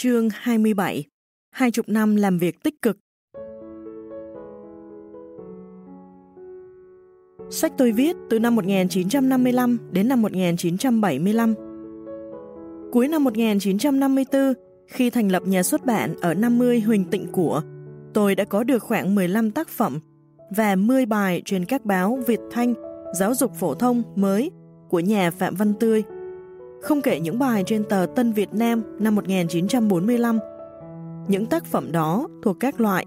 Chương 27 Hai chục năm làm việc tích cực Sách tôi viết từ năm 1955 đến năm 1975. Cuối năm 1954, khi thành lập nhà xuất bản ở 50 Huỳnh Tịnh Của, tôi đã có được khoảng 15 tác phẩm và 10 bài trên các báo Việt Thanh, Giáo dục Phổ thông mới của nhà Phạm Văn Tươi. Không kể những bài trên tờ Tân Việt Nam năm 1945. Những tác phẩm đó thuộc các loại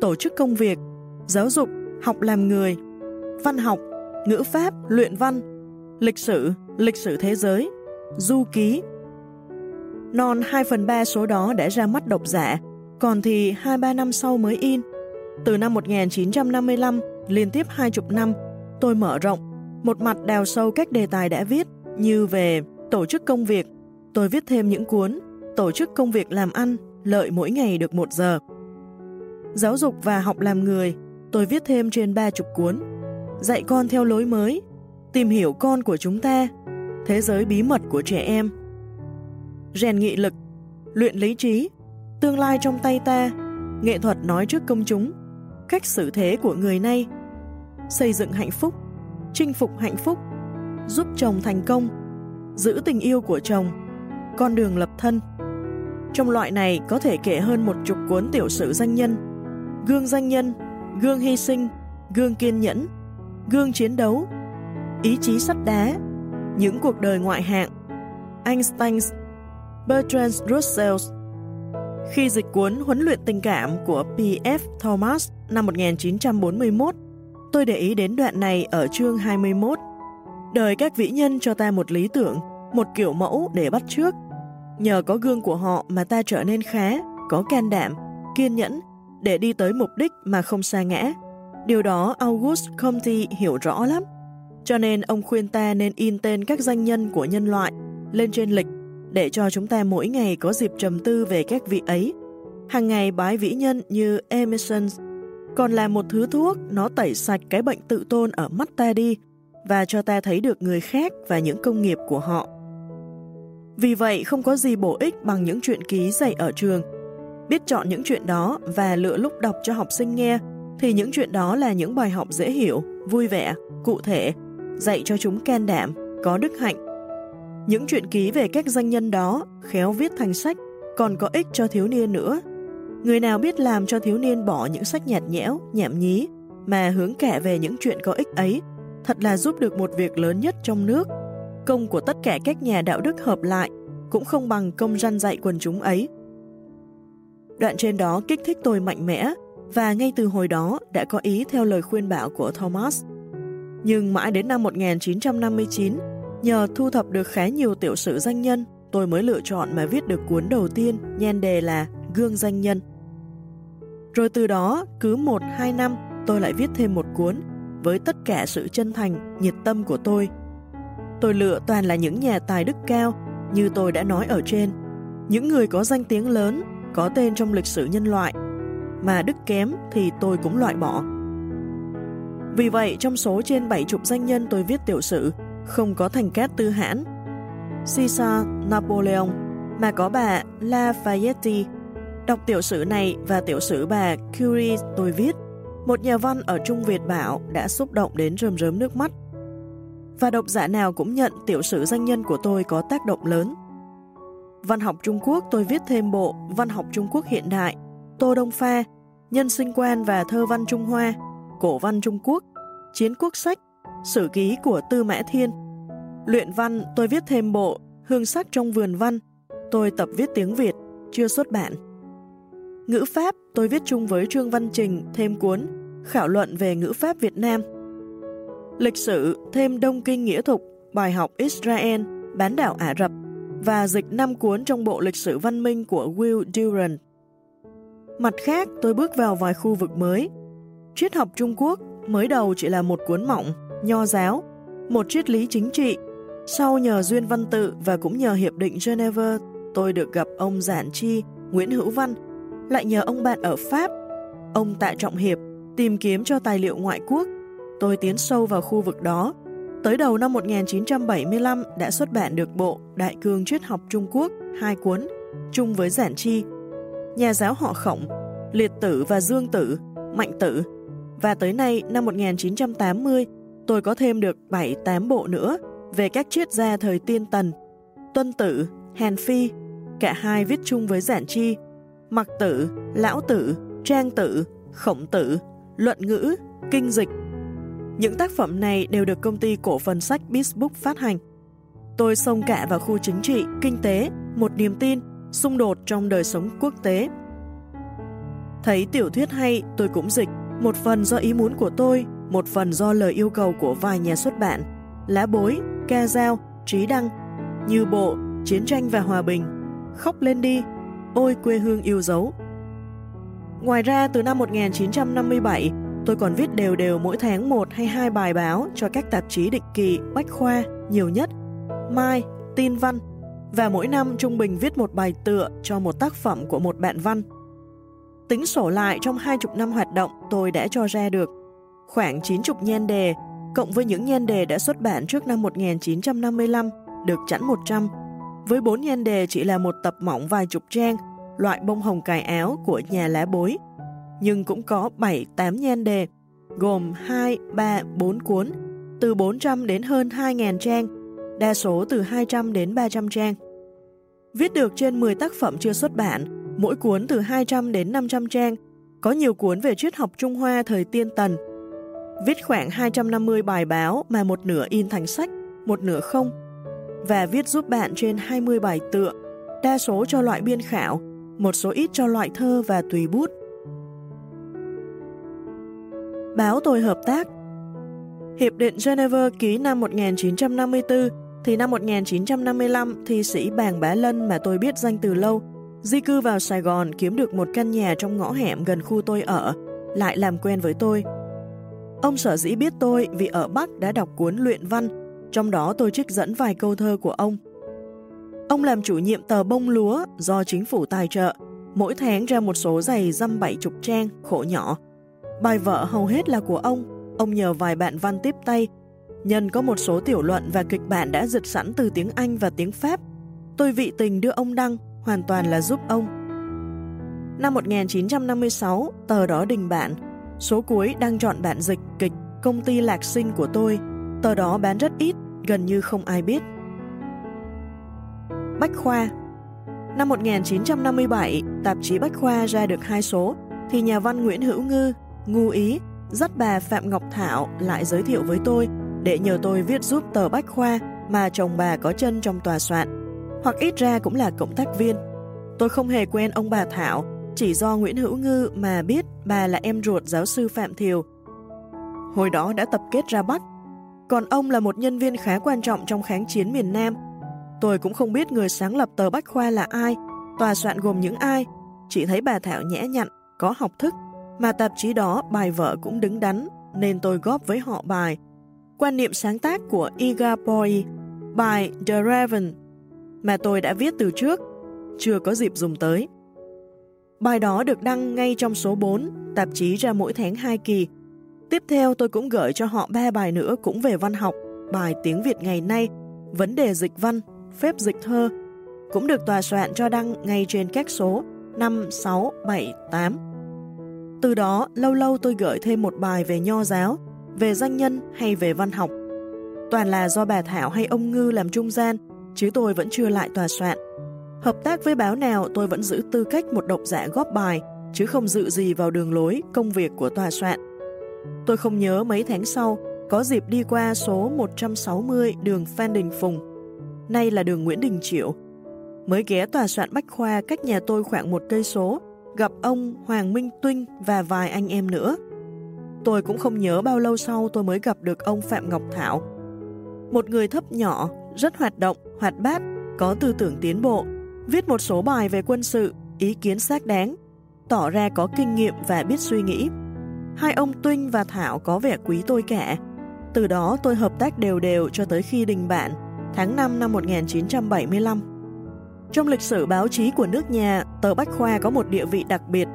tổ chức công việc, giáo dục, học làm người, văn học, ngữ pháp, luyện văn, lịch sử, lịch sử thế giới, du ký. Non 2 phần 3 số đó đã ra mắt độc giả, còn thì 2-3 năm sau mới in. Từ năm 1955, liên tiếp hai chục năm, tôi mở rộng, một mặt đào sâu các đề tài đã viết như về tổ chức công việc. Tôi viết thêm những cuốn tổ chức công việc làm ăn, lợi mỗi ngày được một giờ. Giáo dục và học làm người, tôi viết thêm trên ba chục cuốn dạy con theo lối mới, tìm hiểu con của chúng ta, thế giới bí mật của trẻ em. Rèn nghị lực, luyện lý trí, tương lai trong tay ta, nghệ thuật nói trước công chúng, cách xử thế của người nay, xây dựng hạnh phúc, chinh phục hạnh phúc, giúp chồng thành công, giữ tình yêu của chồng, con đường lập thân. Trong loại này có thể kể hơn một chục cuốn tiểu sử danh nhân, gương danh nhân, gương hy sinh, gương kiên nhẫn, gương chiến đấu, ý chí sắt đá, những cuộc đời ngoại hạng, Einstein, Bertrand Russell. Khi dịch cuốn Huấn luyện tình cảm của P.F. Thomas năm 1941, tôi để ý đến đoạn này ở chương 21. Đời các vĩ nhân cho ta một lý tưởng, một kiểu mẫu để bắt trước. Nhờ có gương của họ mà ta trở nên khá, có can đảm, kiên nhẫn để đi tới mục đích mà không xa ngã. Điều đó August Comte hiểu rõ lắm. Cho nên ông khuyên ta nên in tên các danh nhân của nhân loại lên trên lịch để cho chúng ta mỗi ngày có dịp trầm tư về các vị ấy. Hàng ngày bái vĩ nhân như Emerson còn là một thứ thuốc nó tẩy sạch cái bệnh tự tôn ở mắt ta đi và cho ta thấy được người khác và những công nghiệp của họ. Vì vậy không có gì bổ ích bằng những chuyện ký dạy ở trường. Biết chọn những chuyện đó và lựa lúc đọc cho học sinh nghe thì những chuyện đó là những bài học dễ hiểu, vui vẻ, cụ thể, dạy cho chúng can đảm, có đức hạnh. Những chuyện ký về các danh nhân đó, khéo viết thành sách, còn có ích cho thiếu niên nữa. Người nào biết làm cho thiếu niên bỏ những sách nhạt nhẽo, nhảm nhí, mà hướng kẻ về những chuyện có ích ấy, thật là giúp được một việc lớn nhất trong nước. Công của tất cả các nhà đạo đức hợp lại cũng không bằng công răn dạy quần chúng ấy. Đoạn trên đó kích thích tôi mạnh mẽ, và ngay từ hồi đó đã có ý theo lời khuyên bảo của Thomas. Nhưng mãi đến năm 1959, nhờ thu thập được khá nhiều tiểu sử danh nhân, tôi mới lựa chọn mà viết được cuốn đầu tiên nhan đề là Gương Danh Nhân. Rồi từ đó, cứ một hai năm, tôi lại viết thêm một cuốn với tất cả sự chân thành, nhiệt tâm của tôi. Tôi lựa toàn là những nhà tài đức cao, như tôi đã nói ở trên, những người có danh tiếng lớn, có tên trong lịch sử nhân loại mà đức kém thì tôi cũng loại bỏ. Vì vậy, trong số trên 70 danh nhân tôi viết tiểu sử, không có thành cát tư hãn, Caesar Napoleon, mà có bà Lafayette. Đọc tiểu sử này và tiểu sử bà Curie tôi viết, một nhà văn ở Trung Việt bảo đã xúc động đến rơm rớm nước mắt. Và độc giả nào cũng nhận tiểu sử danh nhân của tôi có tác động lớn. Văn học Trung Quốc tôi viết thêm bộ Văn học Trung Quốc hiện đại Tô Đông Pha, Nhân sinh quan và thơ văn Trung Hoa, Cổ văn Trung Quốc, Chiến quốc sách, Sử ký của Tư Mã Thiên. Luyện văn tôi viết thêm bộ Hương sắc trong vườn văn, tôi tập viết tiếng Việt, chưa xuất bản. Ngữ pháp tôi viết chung với Trương Văn Trình thêm cuốn Khảo luận về ngữ pháp Việt Nam. Lịch sử thêm Đông Kinh Nghĩa Thục, bài học Israel, bán đảo Ả Rập và dịch 5 cuốn trong bộ lịch sử văn minh của Will Durant. Mặt khác, tôi bước vào vài khu vực mới. Triết học Trung Quốc mới đầu chỉ là một cuốn mỏng, nho giáo, một triết lý chính trị. Sau nhờ duyên văn tự và cũng nhờ Hiệp định Geneva, tôi được gặp ông Giản Chi, Nguyễn Hữu Văn, lại nhờ ông bạn ở Pháp, ông Tạ Trọng Hiệp, tìm kiếm cho tài liệu ngoại quốc. Tôi tiến sâu vào khu vực đó. Tới đầu năm 1975 đã xuất bản được bộ Đại cương triết học Trung Quốc, hai cuốn, chung với Giản Chi, nhà giáo họ Khổng, Liệt Tử và Dương Tử, Mạnh Tử. Và tới nay, năm 1980, tôi có thêm được 7-8 bộ nữa về các triết gia thời tiên tần, Tuân Tử, Hàn Phi, cả hai viết chung với Giản Chi, Mặc Tử, Lão Tử, Trang Tử, Khổng Tử, Luận Ngữ, Kinh Dịch. Những tác phẩm này đều được công ty cổ phần sách Bisbook phát hành. Tôi xông cả vào khu chính trị, kinh tế, một niềm tin, xung đột trong đời sống quốc tế. Thấy tiểu thuyết hay, tôi cũng dịch, một phần do ý muốn của tôi, một phần do lời yêu cầu của vài nhà xuất bản, Lá Bối, Ca Giao, Trí Đăng, như bộ Chiến tranh và Hòa bình, Khóc lên đi, Ôi quê hương yêu dấu. Ngoài ra, từ năm 1957, tôi còn viết đều đều mỗi tháng một hay hai bài báo cho các tạp chí định kỳ, bách khoa, nhiều nhất, Mai, Tin Văn, và mỗi năm trung bình viết một bài tựa cho một tác phẩm của một bạn văn. Tính sổ lại trong hai chục năm hoạt động tôi đã cho ra được khoảng 90 nhan đề, cộng với những nhan đề đã xuất bản trước năm 1955, được chẵn 100, với bốn nhan đề chỉ là một tập mỏng vài chục trang, loại bông hồng cài áo của nhà lá bối, nhưng cũng có 7-8 nhan đề, gồm 2, 3, 4 cuốn, từ 400 đến hơn 2.000 trang, đa số từ 200 đến 300 trang. Viết được trên 10 tác phẩm chưa xuất bản, mỗi cuốn từ 200 đến 500 trang, có nhiều cuốn về triết học Trung Hoa thời tiên tần. Viết khoảng 250 bài báo mà một nửa in thành sách, một nửa không, và viết giúp bạn trên 20 bài tựa, đa số cho loại biên khảo, một số ít cho loại thơ và tùy bút. Báo tôi hợp tác Hiệp định Geneva ký năm 1954 thì năm 1955 thi sĩ Bàng Bá Lân mà tôi biết danh từ lâu di cư vào Sài Gòn kiếm được một căn nhà trong ngõ hẻm gần khu tôi ở, lại làm quen với tôi. Ông sở dĩ biết tôi vì ở Bắc đã đọc cuốn luyện văn, trong đó tôi trích dẫn vài câu thơ của ông. Ông làm chủ nhiệm tờ bông lúa do chính phủ tài trợ, mỗi tháng ra một số giày dăm bảy chục trang, khổ nhỏ. Bài vợ hầu hết là của ông, ông nhờ vài bạn văn tiếp tay. Nhân có một số tiểu luận và kịch bản đã dịch sẵn từ tiếng Anh và tiếng Pháp. Tôi vị tình đưa ông đăng, hoàn toàn là giúp ông. Năm 1956, tờ đó đình bản, số cuối đang chọn bản dịch kịch Công ty Lạc Sinh của tôi. Tờ đó bán rất ít, gần như không ai biết. Bách Khoa Năm 1957, tạp chí Bách Khoa ra được hai số, thì nhà văn Nguyễn Hữu Ngư, ngu ý, dắt bà Phạm Ngọc Thảo lại giới thiệu với tôi để nhờ tôi viết giúp tờ Bách Khoa mà chồng bà có chân trong tòa soạn, hoặc ít ra cũng là cộng tác viên. Tôi không hề quen ông bà Thảo, chỉ do Nguyễn Hữu Ngư mà biết bà là em ruột giáo sư Phạm Thiều. Hồi đó đã tập kết ra Bắc, còn ông là một nhân viên khá quan trọng trong kháng chiến miền Nam, Tôi cũng không biết người sáng lập tờ Bách Khoa là ai, tòa soạn gồm những ai, chỉ thấy bà Thảo nhẽ nhặn, có học thức, mà tạp chí đó bài vợ cũng đứng đắn, nên tôi góp với họ bài Quan niệm sáng tác của Iga Boy, bài The Raven, mà tôi đã viết từ trước, chưa có dịp dùng tới. Bài đó được đăng ngay trong số 4, tạp chí ra mỗi tháng 2 kỳ. Tiếp theo tôi cũng gửi cho họ ba bài nữa cũng về văn học, bài tiếng Việt ngày nay, vấn đề dịch văn phép dịch thơ, cũng được tòa soạn cho đăng ngay trên các số 5, 6, 7, 8. Từ đó, lâu lâu tôi gửi thêm một bài về nho giáo, về danh nhân hay về văn học. Toàn là do bà Thảo hay ông Ngư làm trung gian, chứ tôi vẫn chưa lại tòa soạn. Hợp tác với báo nào tôi vẫn giữ tư cách một độc giả góp bài, chứ không dự gì vào đường lối, công việc của tòa soạn. Tôi không nhớ mấy tháng sau, có dịp đi qua số 160 đường Phan Đình Phùng, nay là đường Nguyễn Đình Triệu. Mới ghé tòa soạn Bách Khoa cách nhà tôi khoảng một cây số, gặp ông Hoàng Minh Tuynh và vài anh em nữa. Tôi cũng không nhớ bao lâu sau tôi mới gặp được ông Phạm Ngọc Thảo. Một người thấp nhỏ, rất hoạt động, hoạt bát, có tư tưởng tiến bộ, viết một số bài về quân sự, ý kiến xác đáng, tỏ ra có kinh nghiệm và biết suy nghĩ. Hai ông Tuynh và Thảo có vẻ quý tôi cả. Từ đó tôi hợp tác đều đều cho tới khi đình bạn tháng 5 năm 1975. Trong lịch sử báo chí của nước nhà, tờ Bách Khoa có một địa vị đặc biệt,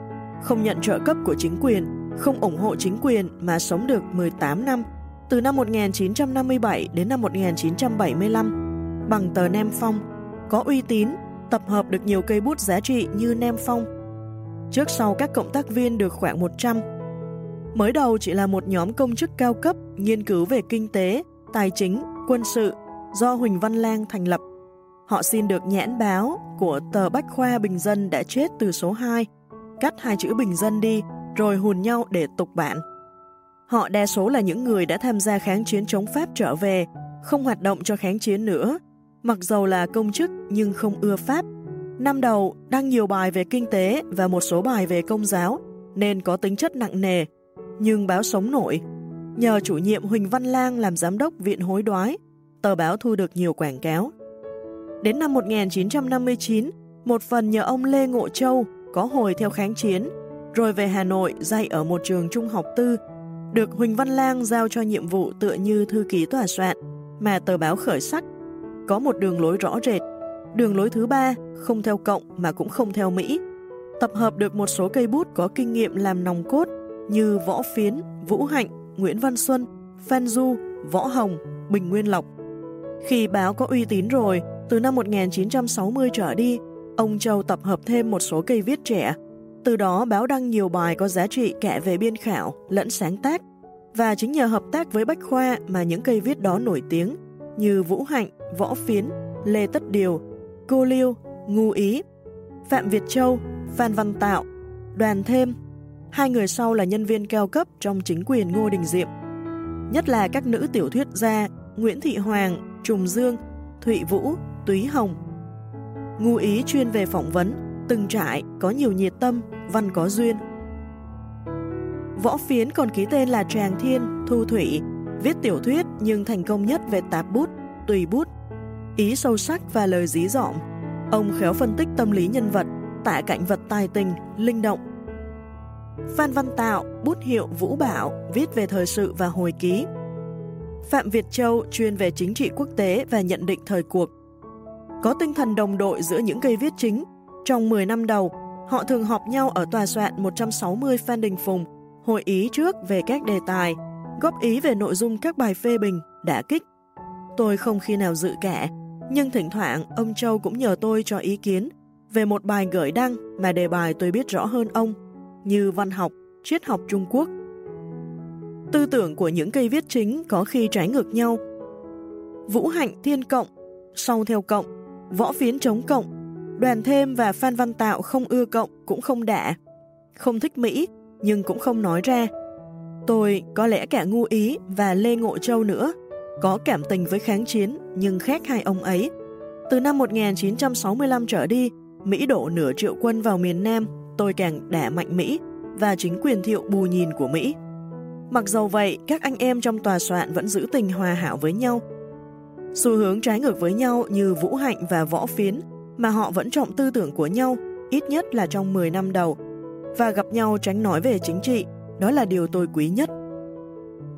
không nhận trợ cấp của chính quyền, không ủng hộ chính quyền mà sống được 18 năm, từ năm 1957 đến năm 1975, bằng tờ Nam Phong, có uy tín, tập hợp được nhiều cây bút giá trị như Nem Phong. Trước sau các cộng tác viên được khoảng 100. Mới đầu chỉ là một nhóm công chức cao cấp nghiên cứu về kinh tế, tài chính, quân sự do Huỳnh Văn Lang thành lập. Họ xin được nhãn báo của tờ Bách Khoa Bình Dân đã chết từ số 2, cắt hai chữ Bình Dân đi, rồi hùn nhau để tục bạn. Họ đa số là những người đã tham gia kháng chiến chống Pháp trở về, không hoạt động cho kháng chiến nữa, mặc dầu là công chức nhưng không ưa Pháp. Năm đầu đăng nhiều bài về kinh tế và một số bài về công giáo, nên có tính chất nặng nề, nhưng báo sống nổi. Nhờ chủ nhiệm Huỳnh Văn Lang làm giám đốc viện hối đoái, tờ báo thu được nhiều quảng cáo. Đến năm 1959, một phần nhờ ông Lê Ngộ Châu có hồi theo kháng chiến, rồi về Hà Nội dạy ở một trường trung học tư, được Huỳnh Văn Lang giao cho nhiệm vụ tựa như thư ký tòa soạn, mà tờ báo khởi sắc, có một đường lối rõ rệt. Đường lối thứ ba, không theo cộng mà cũng không theo Mỹ. Tập hợp được một số cây bút có kinh nghiệm làm nòng cốt như Võ Phiến, Vũ Hạnh, Nguyễn Văn Xuân, Phan Du, Võ Hồng, Bình Nguyên Lộc. Khi báo có uy tín rồi, từ năm 1960 trở đi, ông Châu tập hợp thêm một số cây viết trẻ. Từ đó báo đăng nhiều bài có giá trị cả về biên khảo lẫn sáng tác. Và chính nhờ hợp tác với Bách Khoa mà những cây viết đó nổi tiếng như Vũ Hạnh, Võ Phiến, Lê Tất Điều, Cô Liêu, Ngu Ý, Phạm Việt Châu, Phan Văn Tạo, Đoàn Thêm. Hai người sau là nhân viên cao cấp trong chính quyền Ngô Đình Diệm. Nhất là các nữ tiểu thuyết gia Nguyễn Thị Hoàng, Trùng Dương, Thụy Vũ, Túy Hồng. Ngu ý chuyên về phỏng vấn, từng trải, có nhiều nhiệt tâm, văn có duyên. Võ Phiến còn ký tên là Tràng Thiên, Thu Thủy, viết tiểu thuyết nhưng thành công nhất về tạp bút, tùy bút, ý sâu sắc và lời dí dỏm. Ông khéo phân tích tâm lý nhân vật, tả cảnh vật tài tình, linh động. Phan Văn Tạo, bút hiệu Vũ Bảo, viết về thời sự và hồi ký. Phạm Việt Châu chuyên về chính trị quốc tế và nhận định thời cuộc. Có tinh thần đồng đội giữa những cây viết chính. Trong 10 năm đầu, họ thường họp nhau ở tòa soạn 160 Phan Đình Phùng, hội ý trước về các đề tài, góp ý về nội dung các bài phê bình, đã kích. Tôi không khi nào dự cả, nhưng thỉnh thoảng ông Châu cũng nhờ tôi cho ý kiến về một bài gửi đăng mà đề bài tôi biết rõ hơn ông, như văn học, triết học Trung Quốc, Tư tưởng của những cây viết chính có khi trái ngược nhau. Vũ Hạnh thiên cộng, sau theo cộng, võ phiến chống cộng, đoàn thêm và Phan Văn Tạo không ưa cộng cũng không đạ, không thích Mỹ nhưng cũng không nói ra. Tôi có lẽ cả ngu ý và Lê Ngộ Châu nữa, có cảm tình với kháng chiến nhưng khác hai ông ấy. Từ năm 1965 trở đi, Mỹ đổ nửa triệu quân vào miền Nam, tôi càng đả mạnh Mỹ và chính quyền thiệu bù nhìn của Mỹ. Mặc dầu vậy, các anh em trong tòa soạn vẫn giữ tình hòa hảo với nhau. Xu hướng trái ngược với nhau như Vũ Hạnh và Võ Phiến, mà họ vẫn trọng tư tưởng của nhau, ít nhất là trong 10 năm đầu, và gặp nhau tránh nói về chính trị, đó là điều tôi quý nhất.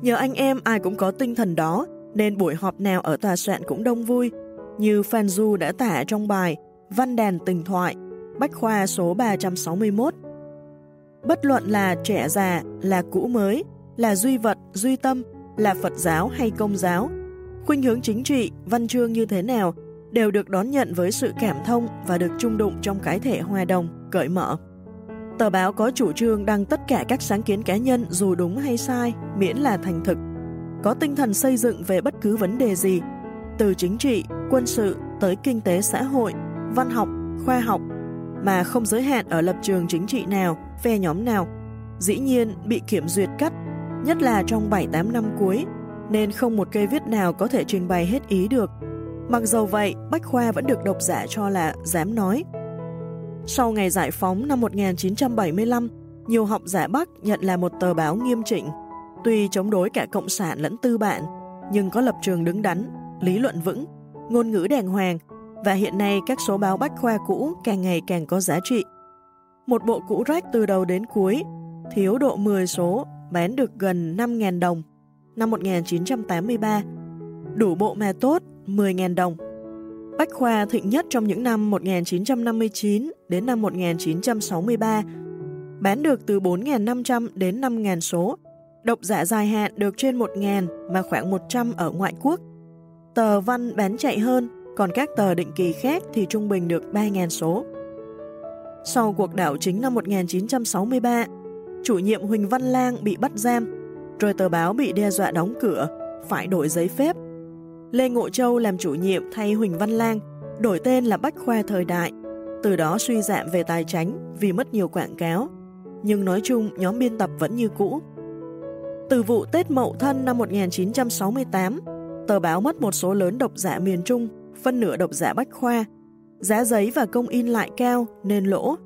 Nhờ anh em ai cũng có tinh thần đó, nên buổi họp nào ở tòa soạn cũng đông vui, như Phan Du đã tả trong bài Văn đàn tình thoại, Bách khoa số 361. Bất luận là trẻ già, là cũ mới, là duy vật, duy tâm, là Phật giáo hay công giáo. Khuynh hướng chính trị, văn chương như thế nào đều được đón nhận với sự cảm thông và được trung đụng trong cái thể hòa đồng, cởi mở. Tờ báo có chủ trương đăng tất cả các sáng kiến cá nhân dù đúng hay sai, miễn là thành thực. Có tinh thần xây dựng về bất cứ vấn đề gì, từ chính trị, quân sự tới kinh tế xã hội, văn học, khoa học, mà không giới hạn ở lập trường chính trị nào, phe nhóm nào. Dĩ nhiên bị kiểm duyệt cắt nhất là trong 7-8 năm cuối, nên không một cây viết nào có thể trình bày hết ý được. Mặc dầu vậy, Bách Khoa vẫn được độc giả cho là dám nói. Sau ngày giải phóng năm 1975, nhiều học giả Bắc nhận là một tờ báo nghiêm chỉnh, tuy chống đối cả cộng sản lẫn tư bản, nhưng có lập trường đứng đắn, lý luận vững, ngôn ngữ đàng hoàng, và hiện nay các số báo Bách Khoa cũ càng ngày càng có giá trị. Một bộ cũ rách từ đầu đến cuối, thiếu độ 10 số bán được gần 5.000 đồng năm 1983. Đủ bộ mà tốt 10.000 đồng. Bách Khoa thịnh nhất trong những năm 1959 đến năm 1963, bán được từ 4.500 đến 5.000 số. Độc giả dài hạn được trên 1.000 mà khoảng 100 ở ngoại quốc. Tờ văn bán chạy hơn, còn các tờ định kỳ khác thì trung bình được 3.000 số. Sau cuộc đảo chính năm 1963, chủ nhiệm Huỳnh Văn Lang bị bắt giam, rồi tờ báo bị đe dọa đóng cửa, phải đổi giấy phép. Lê Ngộ Châu làm chủ nhiệm thay Huỳnh Văn Lang, đổi tên là Bách Khoa Thời Đại, từ đó suy giảm về tài chính vì mất nhiều quảng cáo. Nhưng nói chung, nhóm biên tập vẫn như cũ. Từ vụ Tết Mậu Thân năm 1968, tờ báo mất một số lớn độc giả miền Trung, phân nửa độc giả Bách Khoa. Giá giấy và công in lại cao nên lỗ.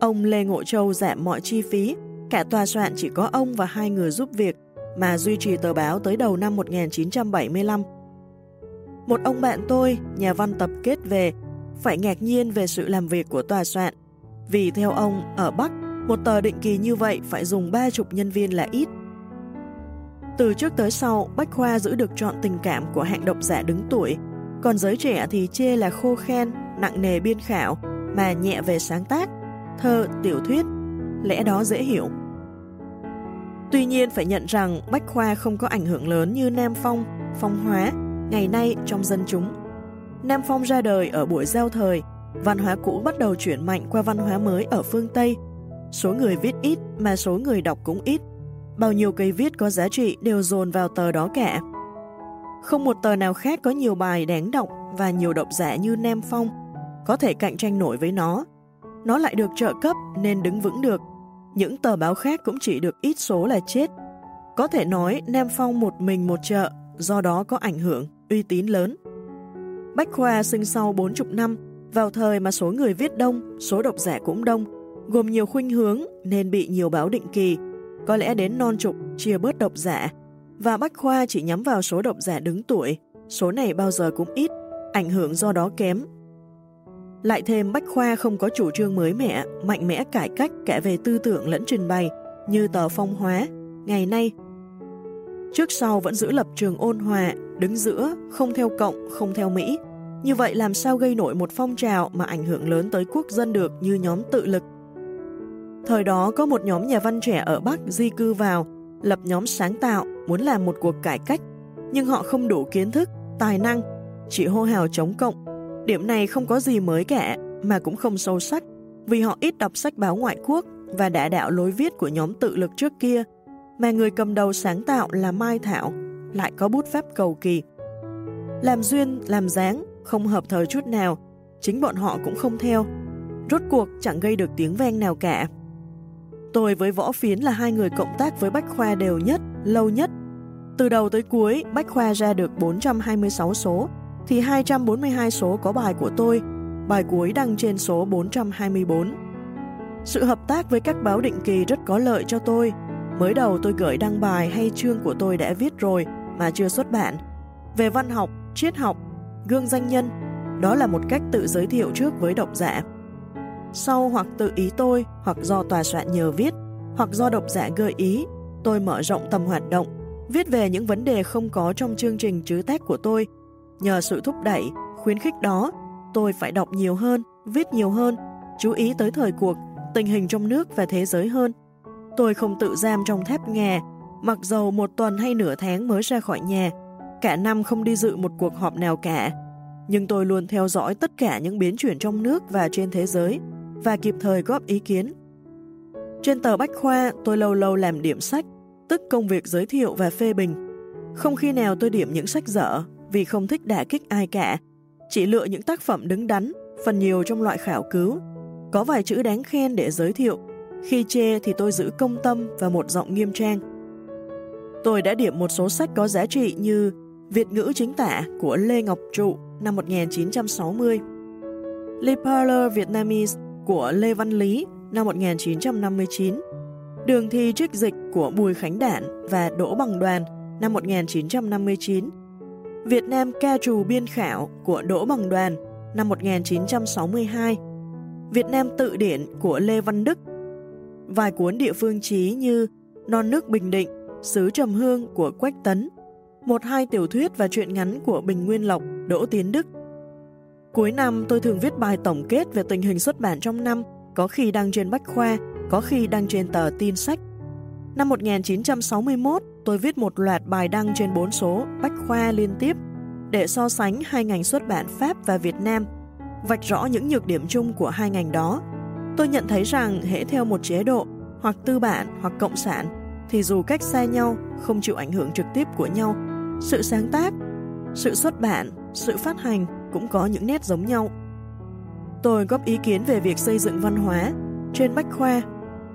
Ông Lê Ngộ Châu giảm mọi chi phí, cả tòa soạn chỉ có ông và hai người giúp việc mà duy trì tờ báo tới đầu năm 1975. Một ông bạn tôi, nhà văn tập kết về, phải ngạc nhiên về sự làm việc của tòa soạn, vì theo ông, ở Bắc, một tờ định kỳ như vậy phải dùng ba chục nhân viên là ít. Từ trước tới sau, Bách Khoa giữ được chọn tình cảm của hạng độc giả đứng tuổi, còn giới trẻ thì chê là khô khen, nặng nề biên khảo, mà nhẹ về sáng tác, thơ, tiểu thuyết, lẽ đó dễ hiểu. Tuy nhiên phải nhận rằng Bách Khoa không có ảnh hưởng lớn như Nam Phong, Phong Hóa, ngày nay trong dân chúng. Nam Phong ra đời ở buổi giao thời, văn hóa cũ bắt đầu chuyển mạnh qua văn hóa mới ở phương Tây. Số người viết ít mà số người đọc cũng ít. Bao nhiêu cây viết có giá trị đều dồn vào tờ đó cả. Không một tờ nào khác có nhiều bài đáng đọc và nhiều độc giả như Nam Phong có thể cạnh tranh nổi với nó. Nó lại được trợ cấp nên đứng vững được. Những tờ báo khác cũng chỉ được ít số là chết. Có thể nói Nam Phong một mình một chợ, do đó có ảnh hưởng, uy tín lớn. Bách Khoa sinh sau 40 năm, vào thời mà số người viết đông, số độc giả cũng đông, gồm nhiều khuynh hướng nên bị nhiều báo định kỳ, có lẽ đến non chục chia bớt độc giả, và Bách Khoa chỉ nhắm vào số độc giả đứng tuổi, số này bao giờ cũng ít, ảnh hưởng do đó kém. Lại thêm Bách Khoa không có chủ trương mới mẻ, mạnh mẽ cải cách cả về tư tưởng lẫn trình bày, như tờ phong hóa, ngày nay. Trước sau vẫn giữ lập trường ôn hòa, đứng giữa, không theo cộng, không theo Mỹ. Như vậy làm sao gây nổi một phong trào mà ảnh hưởng lớn tới quốc dân được như nhóm tự lực? Thời đó có một nhóm nhà văn trẻ ở Bắc di cư vào, lập nhóm sáng tạo, muốn làm một cuộc cải cách, nhưng họ không đủ kiến thức, tài năng, chỉ hô hào chống cộng. Điểm này không có gì mới cả, mà cũng không sâu sắc, vì họ ít đọc sách báo ngoại quốc và đã đạo lối viết của nhóm tự lực trước kia, mà người cầm đầu sáng tạo là Mai Thảo, lại có bút pháp cầu kỳ. Làm duyên, làm dáng, không hợp thời chút nào, chính bọn họ cũng không theo. Rốt cuộc chẳng gây được tiếng vang nào cả. Tôi với Võ Phiến là hai người cộng tác với Bách Khoa đều nhất, lâu nhất. Từ đầu tới cuối, Bách Khoa ra được 426 số, thì 242 số có bài của tôi, bài cuối đăng trên số 424. Sự hợp tác với các báo định kỳ rất có lợi cho tôi. Mới đầu tôi gửi đăng bài hay chương của tôi đã viết rồi mà chưa xuất bản. Về văn học, triết học, gương danh nhân, đó là một cách tự giới thiệu trước với độc giả. Sau hoặc tự ý tôi, hoặc do tòa soạn nhờ viết, hoặc do độc giả gợi ý, tôi mở rộng tầm hoạt động, viết về những vấn đề không có trong chương trình chữ tác của tôi. Nhờ sự thúc đẩy, khuyến khích đó, tôi phải đọc nhiều hơn, viết nhiều hơn, chú ý tới thời cuộc, tình hình trong nước và thế giới hơn. Tôi không tự giam trong thép nghè, mặc dầu một tuần hay nửa tháng mới ra khỏi nhà, cả năm không đi dự một cuộc họp nào cả. Nhưng tôi luôn theo dõi tất cả những biến chuyển trong nước và trên thế giới, và kịp thời góp ý kiến. Trên tờ Bách Khoa, tôi lâu lâu làm điểm sách, tức công việc giới thiệu và phê bình. Không khi nào tôi điểm những sách dở vì không thích đả kích ai cả, chỉ lựa những tác phẩm đứng đắn, phần nhiều trong loại khảo cứu. Có vài chữ đáng khen để giới thiệu, khi chê thì tôi giữ công tâm và một giọng nghiêm trang. Tôi đã điểm một số sách có giá trị như Việt ngữ chính tả của Lê Ngọc Trụ năm 1960, Le Parler Vietnamese của Lê Văn Lý năm 1959, Đường thi trích dịch của Bùi Khánh Đản và Đỗ Bằng Đoàn năm 1959, Việt Nam ca trù biên khảo của Đỗ Bằng Đoàn năm 1962, Việt Nam tự điển của Lê Văn Đức, vài cuốn địa phương chí như Non nước Bình Định, Sứ Trầm Hương của Quách Tấn, một hai tiểu thuyết và truyện ngắn của Bình Nguyên Lộc, Đỗ Tiến Đức, Cuối năm tôi thường viết bài tổng kết về tình hình xuất bản trong năm, có khi đăng trên Bách Khoa, có khi đăng trên tờ tin sách. Năm 1961, tôi viết một loạt bài đăng trên bốn số Bách Khoa liên tiếp để so sánh hai ngành xuất bản Pháp và Việt Nam, vạch rõ những nhược điểm chung của hai ngành đó. Tôi nhận thấy rằng hệ theo một chế độ, hoặc tư bản hoặc cộng sản, thì dù cách xa nhau, không chịu ảnh hưởng trực tiếp của nhau, sự sáng tác, sự xuất bản, sự phát hành cũng có những nét giống nhau. Tôi góp ý kiến về việc xây dựng văn hóa trên Bách Khoa,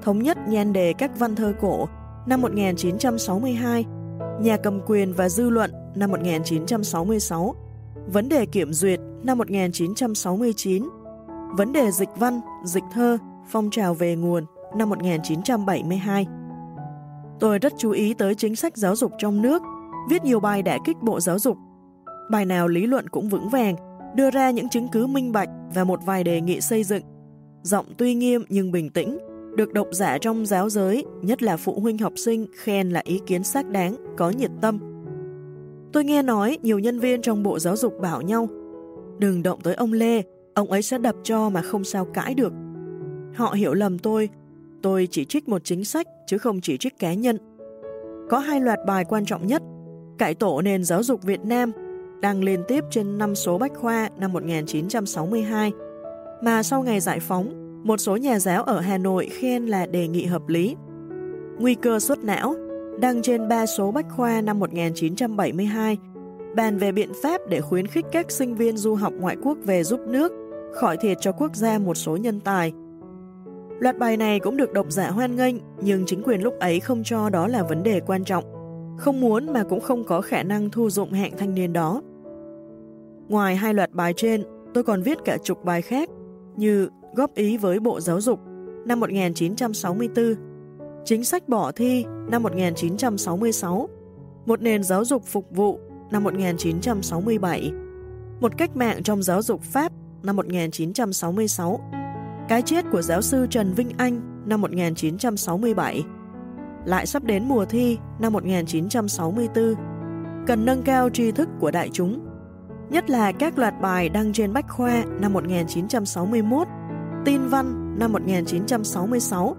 thống nhất nhan đề các văn thơ cổ năm 1962, nhà cầm quyền và dư luận năm 1966, vấn đề kiểm duyệt năm 1969, vấn đề dịch văn, dịch thơ, phong trào về nguồn năm 1972. Tôi rất chú ý tới chính sách giáo dục trong nước, viết nhiều bài đã kích bộ giáo dục. Bài nào lý luận cũng vững vàng, đưa ra những chứng cứ minh bạch và một vài đề nghị xây dựng. Giọng tuy nghiêm nhưng bình tĩnh, được độc giả trong giáo giới, nhất là phụ huynh học sinh, khen là ý kiến xác đáng, có nhiệt tâm. Tôi nghe nói nhiều nhân viên trong bộ giáo dục bảo nhau, đừng động tới ông Lê, ông ấy sẽ đập cho mà không sao cãi được. Họ hiểu lầm tôi, tôi chỉ trích một chính sách chứ không chỉ trích cá nhân. Có hai loạt bài quan trọng nhất, cải tổ nền giáo dục Việt Nam, đăng liên tiếp trên năm số Bách Khoa năm 1962, mà sau ngày giải phóng, một số nhà giáo ở Hà Nội khen là đề nghị hợp lý. Nguy cơ xuất não, đăng trên ba số Bách Khoa năm 1972, bàn về biện pháp để khuyến khích các sinh viên du học ngoại quốc về giúp nước, khỏi thiệt cho quốc gia một số nhân tài. Loạt bài này cũng được độc giả hoan nghênh, nhưng chính quyền lúc ấy không cho đó là vấn đề quan trọng. Không muốn mà cũng không có khả năng thu dụng hạng thanh niên đó. Ngoài hai loạt bài trên, tôi còn viết cả chục bài khác, như góp ý với Bộ Giáo dục năm 1964, chính sách bỏ thi năm 1966, một nền giáo dục phục vụ năm 1967, một cách mạng trong giáo dục Pháp năm 1966, cái chết của giáo sư Trần Vinh Anh năm 1967, lại sắp đến mùa thi năm 1964, cần nâng cao tri thức của đại chúng, nhất là các loạt bài đăng trên Bách Khoa năm 1961 tin văn năm 1966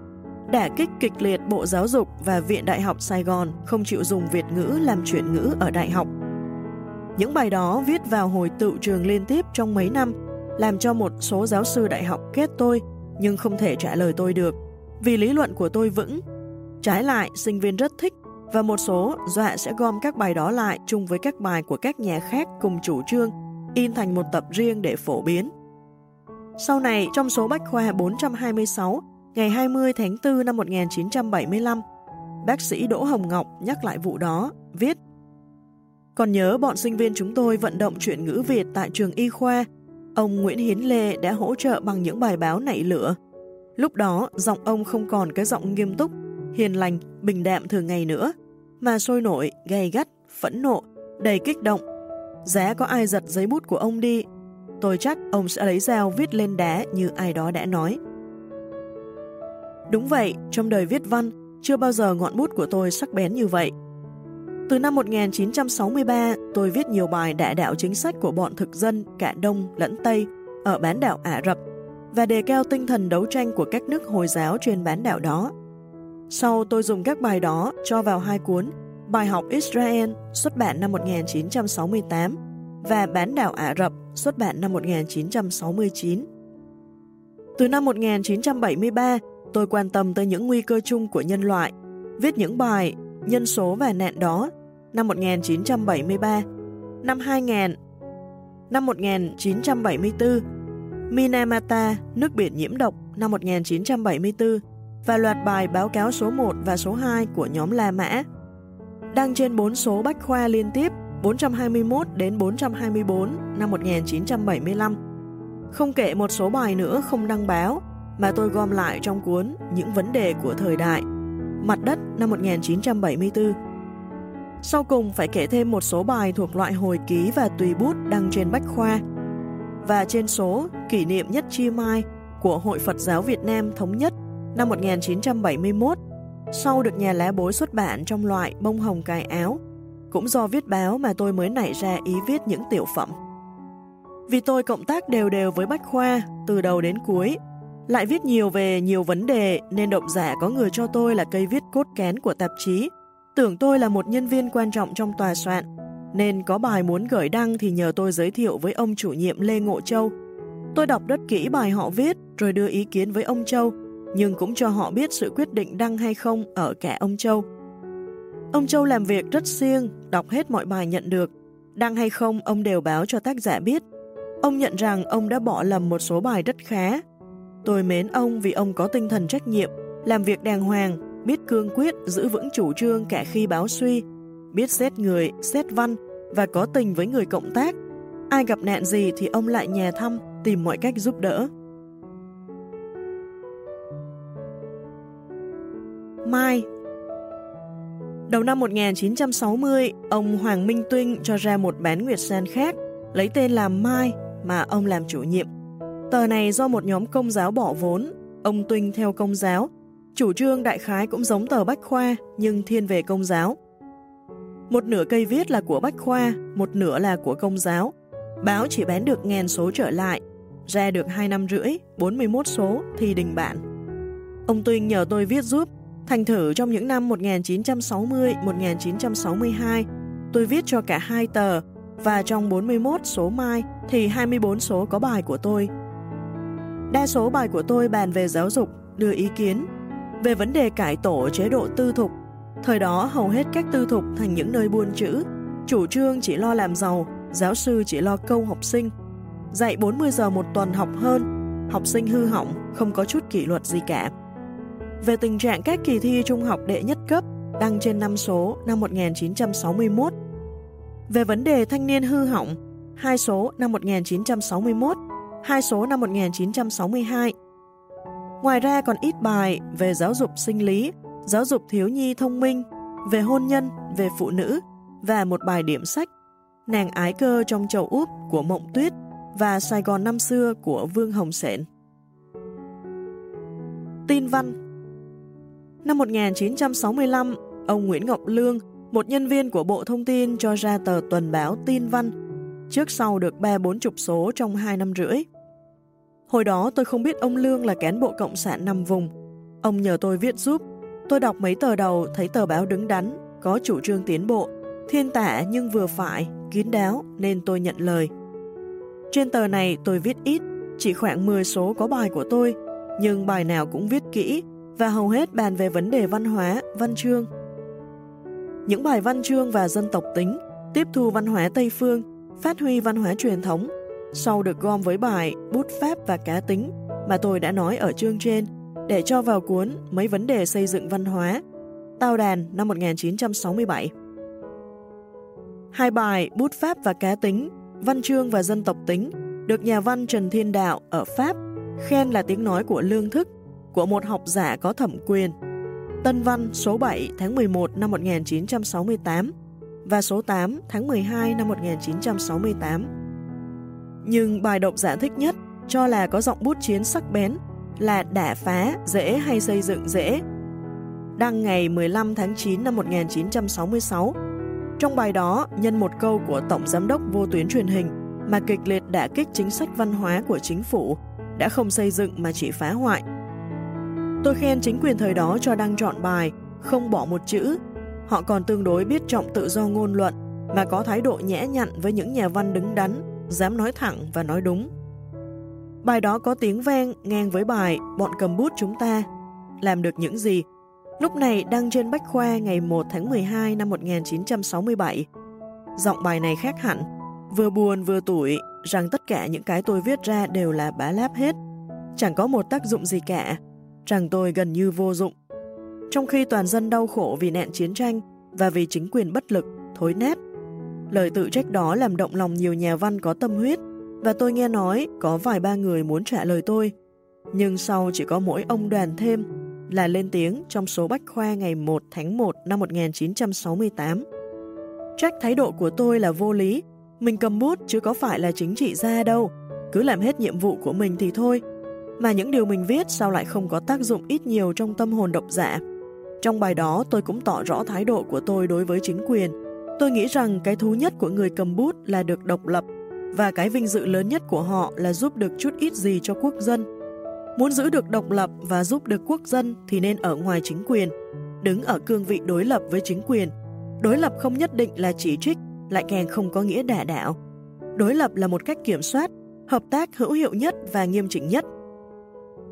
đã kích kịch liệt Bộ Giáo dục và Viện Đại học Sài Gòn không chịu dùng Việt ngữ làm chuyển ngữ ở đại học. Những bài đó viết vào hồi tự trường liên tiếp trong mấy năm làm cho một số giáo sư đại học ghét tôi nhưng không thể trả lời tôi được vì lý luận của tôi vững. Trái lại, sinh viên rất thích và một số dọa sẽ gom các bài đó lại chung với các bài của các nhà khác cùng chủ trương in thành một tập riêng để phổ biến. Sau này, trong số Bách Khoa 426, ngày 20 tháng 4 năm 1975, bác sĩ Đỗ Hồng Ngọc nhắc lại vụ đó, viết Còn nhớ bọn sinh viên chúng tôi vận động chuyện ngữ Việt tại trường y khoa, ông Nguyễn Hiến Lê đã hỗ trợ bằng những bài báo nảy lửa. Lúc đó, giọng ông không còn cái giọng nghiêm túc, hiền lành, bình đạm thường ngày nữa, mà sôi nổi, gay gắt, phẫn nộ, đầy kích động. Giá có ai giật giấy bút của ông đi tôi chắc ông sẽ lấy dao viết lên đá như ai đó đã nói. Đúng vậy, trong đời viết văn, chưa bao giờ ngọn bút của tôi sắc bén như vậy. Từ năm 1963, tôi viết nhiều bài đại đạo chính sách của bọn thực dân cả Đông lẫn Tây ở bán đảo Ả Rập và đề cao tinh thần đấu tranh của các nước Hồi giáo trên bán đảo đó. Sau tôi dùng các bài đó cho vào hai cuốn Bài học Israel xuất bản năm 1968 và Bán đảo Ả Rập xuất bản năm 1969. Từ năm 1973, tôi quan tâm tới những nguy cơ chung của nhân loại, viết những bài Nhân số và nạn đó năm 1973, năm 2000, năm 1974, Minamata, nước biển nhiễm độc năm 1974 và loạt bài báo cáo số 1 và số 2 của nhóm La Mã. Đăng trên 4 số bách khoa liên tiếp 421 đến 424 năm 1975. Không kể một số bài nữa không đăng báo, mà tôi gom lại trong cuốn Những vấn đề của thời đại, Mặt đất năm 1974. Sau cùng phải kể thêm một số bài thuộc loại hồi ký và tùy bút đăng trên Bách Khoa và trên số Kỷ niệm nhất chi mai của Hội Phật giáo Việt Nam Thống nhất năm 1971 sau được nhà lá bối xuất bản trong loại bông hồng cài áo cũng do viết báo mà tôi mới nảy ra ý viết những tiểu phẩm. Vì tôi cộng tác đều đều với Bách Khoa, từ đầu đến cuối, lại viết nhiều về nhiều vấn đề nên độc giả có người cho tôi là cây viết cốt kén của tạp chí, tưởng tôi là một nhân viên quan trọng trong tòa soạn, nên có bài muốn gửi đăng thì nhờ tôi giới thiệu với ông chủ nhiệm Lê Ngộ Châu. Tôi đọc rất kỹ bài họ viết rồi đưa ý kiến với ông Châu, nhưng cũng cho họ biết sự quyết định đăng hay không ở cả ông Châu. Ông Châu làm việc rất siêng, đọc hết mọi bài nhận được. Đăng hay không ông đều báo cho tác giả biết. Ông nhận rằng ông đã bỏ lầm một số bài rất khá. Tôi mến ông vì ông có tinh thần trách nhiệm, làm việc đàng hoàng, biết cương quyết, giữ vững chủ trương cả khi báo suy, biết xét người, xét văn và có tình với người cộng tác. Ai gặp nạn gì thì ông lại nhà thăm, tìm mọi cách giúp đỡ. Mai Đầu năm 1960, ông Hoàng Minh Tuyên cho ra một bán Nguyệt San khác, lấy tên là Mai mà ông làm chủ nhiệm. Tờ này do một nhóm công giáo bỏ vốn, ông Tuyên theo công giáo, chủ trương đại khái cũng giống tờ Bách Khoa nhưng thiên về công giáo. Một nửa cây viết là của Bách Khoa, một nửa là của công giáo. Báo chỉ bán được ngàn số trở lại, ra được 2 năm rưỡi, 41 số thì đình bản. Ông Tuyên nhờ tôi viết giúp, thành thử trong những năm 1960-1962, tôi viết cho cả hai tờ, và trong 41 số mai thì 24 số có bài của tôi. Đa số bài của tôi bàn về giáo dục, đưa ý kiến, về vấn đề cải tổ chế độ tư thục Thời đó hầu hết các tư thục thành những nơi buôn chữ, chủ trương chỉ lo làm giàu, giáo sư chỉ lo câu học sinh. Dạy 40 giờ một tuần học hơn, học sinh hư hỏng, không có chút kỷ luật gì cả. Về tình trạng các kỳ thi trung học đệ nhất cấp đăng trên năm số năm 1961. Về vấn đề thanh niên hư hỏng, hai số năm 1961, hai số năm 1962. Ngoài ra còn ít bài về giáo dục sinh lý, giáo dục thiếu nhi thông minh, về hôn nhân, về phụ nữ và một bài điểm sách Nàng ái cơ trong chậu úp của Mộng Tuyết và Sài Gòn năm xưa của Vương Hồng Sện. Tin văn Năm 1965, ông Nguyễn Ngọc Lương, một nhân viên của Bộ Thông tin cho ra tờ tuần báo Tin Văn, trước sau được ba bốn chục số trong hai năm rưỡi. Hồi đó tôi không biết ông Lương là cán bộ Cộng sản nằm vùng. Ông nhờ tôi viết giúp Tôi đọc mấy tờ đầu thấy tờ báo đứng đắn, có chủ trương tiến bộ, thiên tả nhưng vừa phải, kín đáo nên tôi nhận lời. Trên tờ này tôi viết ít, chỉ khoảng 10 số có bài của tôi, nhưng bài nào cũng viết kỹ và hầu hết bàn về vấn đề văn hóa, văn chương. Những bài văn chương và dân tộc tính, tiếp thu văn hóa Tây Phương, phát huy văn hóa truyền thống, sau được gom với bài Bút Pháp và Cá Tính mà tôi đã nói ở chương trên, để cho vào cuốn mấy vấn đề xây dựng văn hóa, Tao đàn năm 1967. Hai bài Bút Pháp và Cá tính, Văn chương và Dân tộc tính được nhà văn Trần Thiên Đạo ở Pháp khen là tiếng nói của lương thức của một học giả có thẩm quyền. Tân Văn số 7 tháng 11 năm 1968 và số 8 tháng 12 năm 1968. Nhưng bài độc giả thích nhất cho là có giọng bút chiến sắc bén là đả phá dễ hay xây dựng dễ. Đăng ngày 15 tháng 9 năm 1966. Trong bài đó, nhân một câu của Tổng Giám đốc vô tuyến truyền hình mà kịch liệt đã kích chính sách văn hóa của chính phủ, đã không xây dựng mà chỉ phá hoại. Tôi khen chính quyền thời đó cho đăng chọn bài, không bỏ một chữ. Họ còn tương đối biết trọng tự do ngôn luận, và có thái độ nhẽ nhặn với những nhà văn đứng đắn, dám nói thẳng và nói đúng. Bài đó có tiếng vang ngang với bài Bọn cầm bút chúng ta. Làm được những gì? Lúc này đăng trên Bách Khoa ngày 1 tháng 12 năm 1967. Giọng bài này khác hẳn, vừa buồn vừa tủi rằng tất cả những cái tôi viết ra đều là bá láp hết. Chẳng có một tác dụng gì cả, rằng tôi gần như vô dụng. Trong khi toàn dân đau khổ vì nạn chiến tranh và vì chính quyền bất lực, thối nát. Lời tự trách đó làm động lòng nhiều nhà văn có tâm huyết và tôi nghe nói có vài ba người muốn trả lời tôi, nhưng sau chỉ có mỗi ông đoàn thêm là lên tiếng trong số Bách Khoa ngày 1 tháng 1 năm 1968. Trách thái độ của tôi là vô lý, mình cầm bút chứ có phải là chính trị gia đâu, cứ làm hết nhiệm vụ của mình thì thôi. Mà những điều mình viết sao lại không có tác dụng ít nhiều trong tâm hồn độc giả. Trong bài đó tôi cũng tỏ rõ thái độ của tôi đối với chính quyền. Tôi nghĩ rằng cái thú nhất của người cầm bút là được độc lập, và cái vinh dự lớn nhất của họ là giúp được chút ít gì cho quốc dân. Muốn giữ được độc lập và giúp được quốc dân thì nên ở ngoài chính quyền, đứng ở cương vị đối lập với chính quyền. Đối lập không nhất định là chỉ trích lại càng không có nghĩa đả đạo. Đối lập là một cách kiểm soát, hợp tác hữu hiệu nhất và nghiêm chỉnh nhất.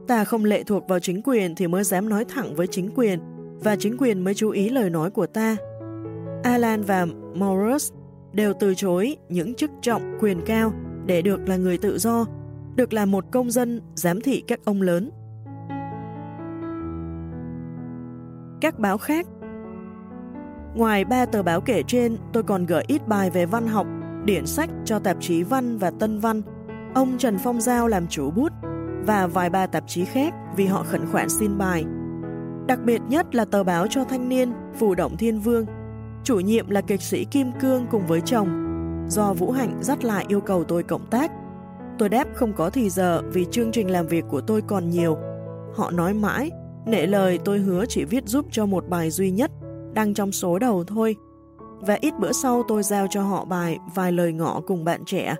Ta không lệ thuộc vào chính quyền thì mới dám nói thẳng với chính quyền và chính quyền mới chú ý lời nói của ta. Alan và Morris đều từ chối những chức trọng quyền cao để được là người tự do, được là một công dân giám thị các ông lớn. Các báo khác Ngoài ba tờ báo kể trên, tôi còn gửi ít bài về văn học, điển sách cho tạp chí Văn và Tân Văn. Ông Trần Phong Giao làm chủ bút và vài ba tạp chí khác vì họ khẩn khoản xin bài. Đặc biệt nhất là tờ báo cho thanh niên Phủ Động Thiên Vương. Chủ nhiệm là kịch sĩ Kim Cương cùng với chồng. Do Vũ Hạnh dắt lại yêu cầu tôi cộng tác. Tôi đáp không có thì giờ vì chương trình làm việc của tôi còn nhiều. Họ nói mãi, nể lời tôi hứa chỉ viết giúp cho một bài duy nhất, đăng trong số đầu thôi. Và ít bữa sau tôi giao cho họ bài vài lời ngỏ cùng bạn trẻ,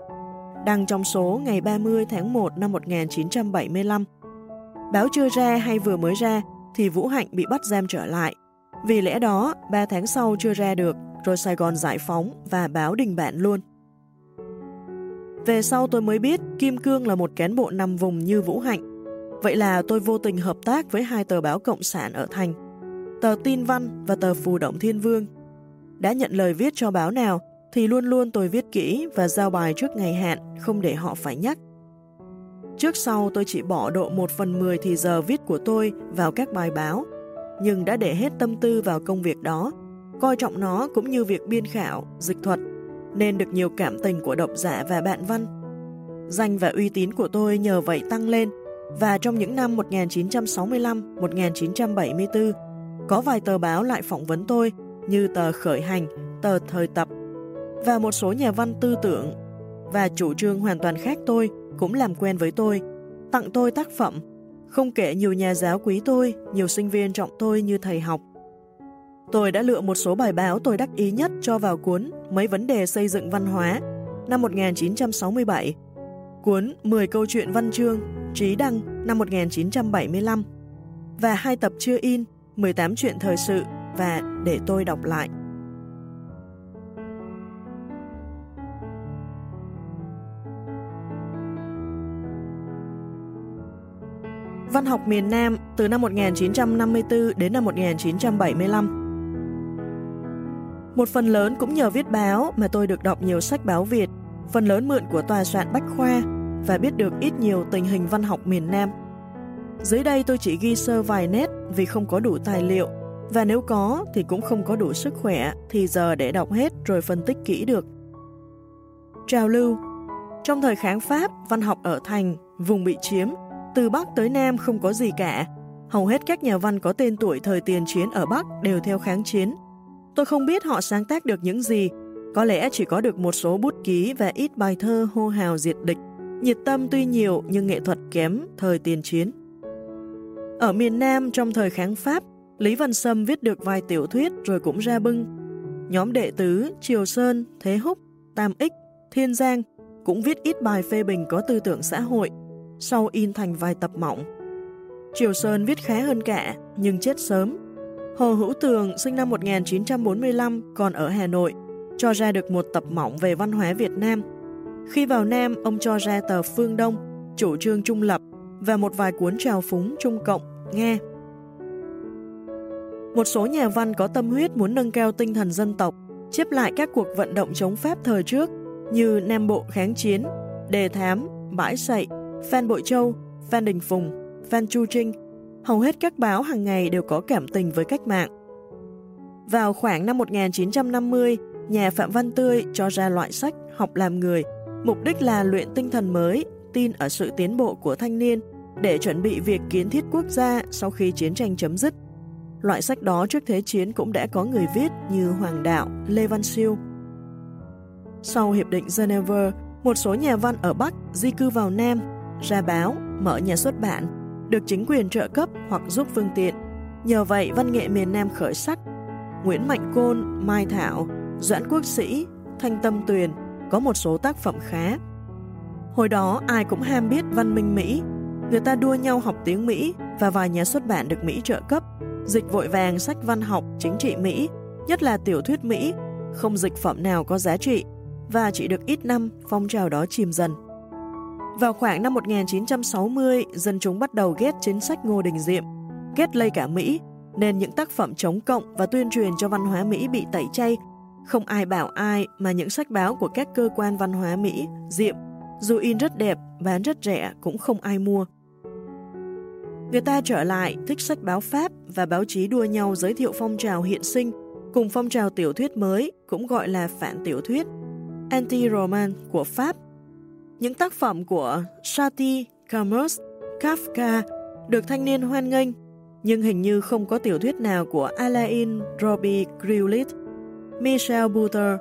đăng trong số ngày 30 tháng 1 năm 1975. Báo chưa ra hay vừa mới ra thì Vũ Hạnh bị bắt giam trở lại. Vì lẽ đó, 3 tháng sau chưa ra được, rồi Sài Gòn giải phóng và báo đình bản luôn. Về sau tôi mới biết Kim Cương là một cán bộ nằm vùng như Vũ Hạnh. Vậy là tôi vô tình hợp tác với hai tờ báo Cộng sản ở thành, tờ Tin Văn và tờ Phù Động Thiên Vương. Đã nhận lời viết cho báo nào thì luôn luôn tôi viết kỹ và giao bài trước ngày hạn, không để họ phải nhắc. Trước sau tôi chỉ bỏ độ 1 phần 10 thì giờ viết của tôi vào các bài báo, nhưng đã để hết tâm tư vào công việc đó, coi trọng nó cũng như việc biên khảo, dịch thuật, nên được nhiều cảm tình của độc giả và bạn văn. Danh và uy tín của tôi nhờ vậy tăng lên, và trong những năm 1965-1974, có vài tờ báo lại phỏng vấn tôi như tờ Khởi Hành, tờ Thời Tập, và một số nhà văn tư tưởng và chủ trương hoàn toàn khác tôi cũng làm quen với tôi, tặng tôi tác phẩm, không kể nhiều nhà giáo quý tôi, nhiều sinh viên trọng tôi như thầy học. Tôi đã lựa một số bài báo tôi đắc ý nhất cho vào cuốn Mấy vấn đề xây dựng văn hóa năm 1967, cuốn 10 câu chuyện văn chương Trí Đăng năm 1975 và hai tập chưa in 18 chuyện thời sự và để tôi đọc lại. Văn học miền Nam từ năm 1954 đến năm 1975 Một phần lớn cũng nhờ viết báo mà tôi được đọc nhiều sách báo Việt, phần lớn mượn của tòa soạn Bách Khoa và biết được ít nhiều tình hình văn học miền Nam. Dưới đây tôi chỉ ghi sơ vài nét vì không có đủ tài liệu và nếu có thì cũng không có đủ sức khỏe thì giờ để đọc hết rồi phân tích kỹ được. Trào lưu Trong thời kháng Pháp, văn học ở thành, vùng bị chiếm từ Bắc tới Nam không có gì cả. Hầu hết các nhà văn có tên tuổi thời tiền chiến ở Bắc đều theo kháng chiến. Tôi không biết họ sáng tác được những gì, có lẽ chỉ có được một số bút ký và ít bài thơ hô hào diệt địch. Nhiệt tâm tuy nhiều nhưng nghệ thuật kém thời tiền chiến. Ở miền Nam trong thời kháng Pháp, Lý Văn Sâm viết được vài tiểu thuyết rồi cũng ra bưng. Nhóm đệ tứ Triều Sơn, Thế Húc, Tam Ích, Thiên Giang cũng viết ít bài phê bình có tư tưởng xã hội, sau in thành vài tập mỏng. Triều Sơn viết khá hơn cả, nhưng chết sớm. Hồ Hữu Tường sinh năm 1945 còn ở Hà Nội, cho ra được một tập mỏng về văn hóa Việt Nam. Khi vào Nam, ông cho ra tờ Phương Đông, chủ trương trung lập và một vài cuốn trào phúng Trung Cộng, nghe. Một số nhà văn có tâm huyết muốn nâng cao tinh thần dân tộc, chép lại các cuộc vận động chống Pháp thời trước như Nam Bộ kháng chiến, Đề Thám, Bãi Sậy, Phan Bội Châu, Phan Đình Phùng, Phan Chu Trinh, hầu hết các báo hàng ngày đều có cảm tình với cách mạng. Vào khoảng năm 1950, nhà Phạm Văn Tươi cho ra loại sách Học làm người, mục đích là luyện tinh thần mới, tin ở sự tiến bộ của thanh niên để chuẩn bị việc kiến thiết quốc gia sau khi chiến tranh chấm dứt. Loại sách đó trước Thế chiến cũng đã có người viết như Hoàng Đạo, Lê Văn Siêu. Sau Hiệp định Geneva, một số nhà văn ở Bắc di cư vào Nam ra báo, mở nhà xuất bản, được chính quyền trợ cấp hoặc giúp phương tiện. Nhờ vậy văn nghệ miền Nam khởi sắc. Nguyễn Mạnh Côn, Mai Thảo, Doãn Quốc Sĩ, Thanh Tâm Tuyền có một số tác phẩm khá. Hồi đó ai cũng ham biết văn minh Mỹ, người ta đua nhau học tiếng Mỹ và vài nhà xuất bản được Mỹ trợ cấp, dịch vội vàng sách văn học chính trị Mỹ, nhất là tiểu thuyết Mỹ, không dịch phẩm nào có giá trị, và chỉ được ít năm phong trào đó chìm dần. Vào khoảng năm 1960, dân chúng bắt đầu ghét chính sách Ngô Đình Diệm, ghét lây cả Mỹ, nên những tác phẩm chống cộng và tuyên truyền cho văn hóa Mỹ bị tẩy chay. Không ai bảo ai mà những sách báo của các cơ quan văn hóa Mỹ, Diệm, dù in rất đẹp, bán rất rẻ cũng không ai mua. Người ta trở lại thích sách báo Pháp và báo chí đua nhau giới thiệu phong trào hiện sinh cùng phong trào tiểu thuyết mới cũng gọi là phản tiểu thuyết, anti-roman của Pháp. Những tác phẩm của Satie, Camus, Kafka được thanh niên hoan nghênh, nhưng hình như không có tiểu thuyết nào của Alain Robbie Grillit, Michel Buter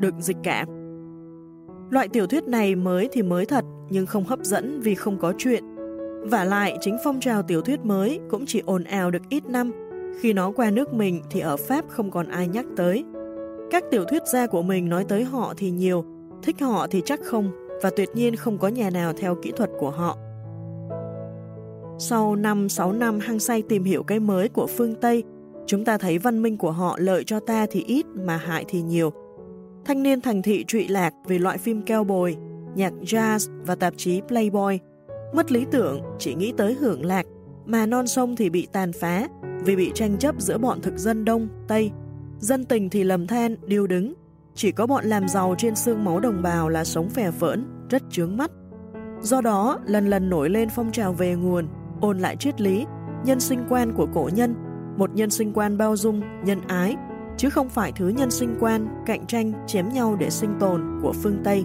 được dịch cả. Loại tiểu thuyết này mới thì mới thật, nhưng không hấp dẫn vì không có chuyện. Và lại, chính phong trào tiểu thuyết mới cũng chỉ ồn ào được ít năm, khi nó qua nước mình thì ở Pháp không còn ai nhắc tới. Các tiểu thuyết gia của mình nói tới họ thì nhiều, thích họ thì chắc không, và tuyệt nhiên không có nhà nào theo kỹ thuật của họ. Sau 5-6 năm hăng say tìm hiểu cái mới của phương Tây, chúng ta thấy văn minh của họ lợi cho ta thì ít mà hại thì nhiều. Thanh niên thành thị trụy lạc vì loại phim keo bồi, nhạc jazz và tạp chí Playboy. Mất lý tưởng, chỉ nghĩ tới hưởng lạc, mà non sông thì bị tàn phá vì bị tranh chấp giữa bọn thực dân Đông, Tây. Dân tình thì lầm than, điêu đứng. Chỉ có bọn làm giàu trên xương máu đồng bào là sống phè phỡn, rất chướng mắt. Do đó, lần lần nổi lên phong trào về nguồn, ôn lại triết lý, nhân sinh quan của cổ nhân, một nhân sinh quan bao dung, nhân ái, chứ không phải thứ nhân sinh quan, cạnh tranh, chém nhau để sinh tồn của phương Tây.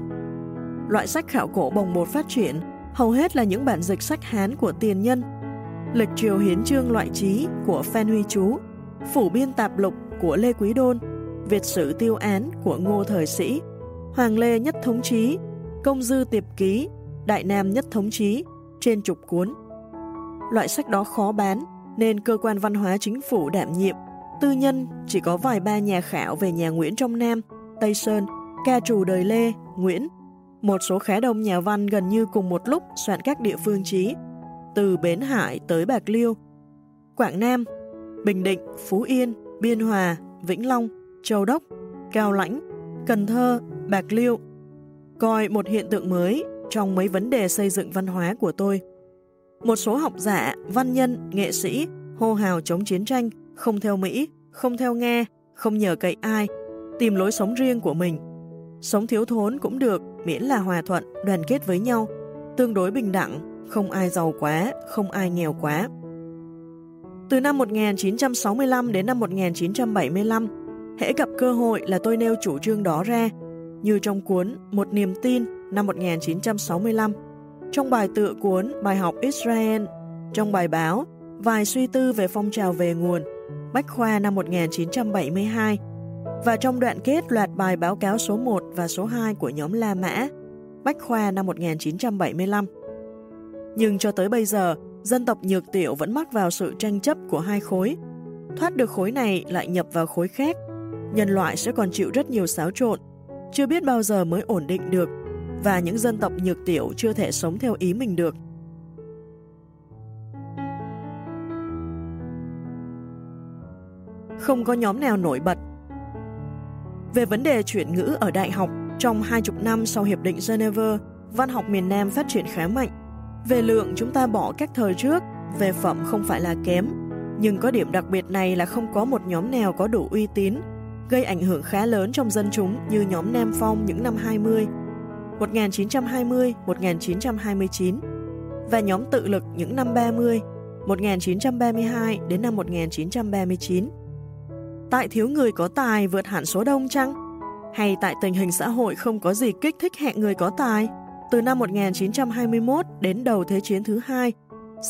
Loại sách khảo cổ bồng bột phát triển hầu hết là những bản dịch sách Hán của tiền nhân, lịch triều hiến trương loại trí của Phan Huy Chú, phủ biên tạp lục của Lê Quý Đôn, Việt sử tiêu án của Ngô Thời Sĩ, Hoàng Lê Nhất Thống Chí, Công Dư Tiệp Ký, Đại Nam Nhất Thống Chí, trên chục cuốn. Loại sách đó khó bán, nên cơ quan văn hóa chính phủ đảm nhiệm, tư nhân chỉ có vài ba nhà khảo về nhà Nguyễn trong Nam, Tây Sơn, ca trù đời Lê, Nguyễn. Một số khá đông nhà văn gần như cùng một lúc soạn các địa phương chí từ Bến Hải tới Bạc Liêu, Quảng Nam, Bình Định, Phú Yên, Biên Hòa, Vĩnh Long, Châu Đốc, Cao Lãnh, Cần Thơ, Bạc Liêu, coi một hiện tượng mới trong mấy vấn đề xây dựng văn hóa của tôi. Một số học giả, văn nhân, nghệ sĩ hô hào chống chiến tranh, không theo Mỹ, không theo Nga, không nhờ cậy ai, tìm lối sống riêng của mình. Sống thiếu thốn cũng được, miễn là hòa thuận, đoàn kết với nhau, tương đối bình đẳng, không ai giàu quá, không ai nghèo quá. Từ năm 1965 đến năm 1975, hễ gặp cơ hội là tôi nêu chủ trương đó ra, như trong cuốn Một niềm tin năm 1965, trong bài tựa cuốn Bài học Israel, trong bài báo Vài suy tư về phong trào về nguồn, Bách Khoa năm 1972, và trong đoạn kết loạt bài báo cáo số 1 và số 2 của nhóm La Mã, Bách Khoa năm 1975. Nhưng cho tới bây giờ, dân tộc nhược tiểu vẫn mắc vào sự tranh chấp của hai khối. Thoát được khối này lại nhập vào khối khác. Nhân loại sẽ còn chịu rất nhiều xáo trộn, chưa biết bao giờ mới ổn định được, và những dân tộc nhược tiểu chưa thể sống theo ý mình được. Không có nhóm nào nổi bật. Về vấn đề chuyển ngữ ở đại học, trong hai chục năm sau Hiệp định Geneva, văn học miền Nam phát triển khá mạnh về lượng chúng ta bỏ các thời trước, về phẩm không phải là kém, nhưng có điểm đặc biệt này là không có một nhóm nào có đủ uy tín, gây ảnh hưởng khá lớn trong dân chúng như nhóm Nam Phong những năm 20, 1920-1929 và nhóm tự lực những năm 30, 1932 đến năm 1939. Tại thiếu người có tài vượt hẳn số đông chăng? Hay tại tình hình xã hội không có gì kích thích hẹn người có tài? Từ năm 1921 đến đầu Thế chiến thứ hai,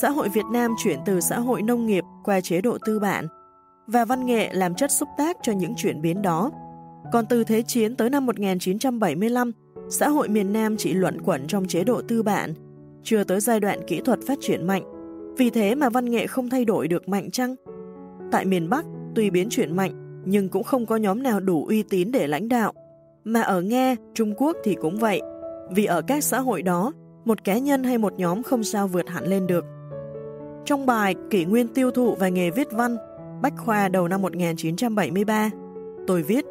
xã hội Việt Nam chuyển từ xã hội nông nghiệp qua chế độ tư bản, và văn nghệ làm chất xúc tác cho những chuyển biến đó. Còn từ Thế chiến tới năm 1975, xã hội miền Nam chỉ luận quẩn trong chế độ tư bản, chưa tới giai đoạn kỹ thuật phát triển mạnh. Vì thế mà văn nghệ không thay đổi được mạnh chăng? Tại miền Bắc, tuy biến chuyển mạnh, nhưng cũng không có nhóm nào đủ uy tín để lãnh đạo. Mà ở Nga, Trung Quốc thì cũng vậy. Vì ở các xã hội đó, một cá nhân hay một nhóm không sao vượt hẳn lên được. Trong bài Kỷ nguyên tiêu thụ và nghề viết văn, Bách Khoa đầu năm 1973, tôi viết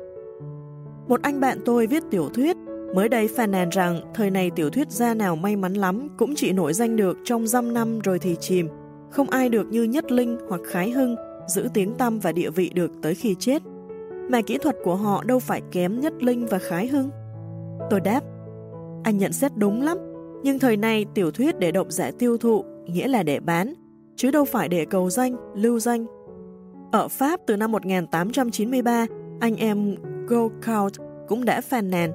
Một anh bạn tôi viết tiểu thuyết, mới đây phàn nàn rằng thời này tiểu thuyết gia nào may mắn lắm cũng chỉ nổi danh được trong dăm năm rồi thì chìm. Không ai được như Nhất Linh hoặc Khái Hưng giữ tiếng tâm và địa vị được tới khi chết. Mà kỹ thuật của họ đâu phải kém Nhất Linh và Khái Hưng. Tôi đáp, anh nhận xét đúng lắm, nhưng thời này tiểu thuyết để độc giả tiêu thụ, nghĩa là để bán, chứ đâu phải để cầu danh, lưu danh. Ở Pháp từ năm 1893, anh em Gaucourt cũng đã phàn nàn,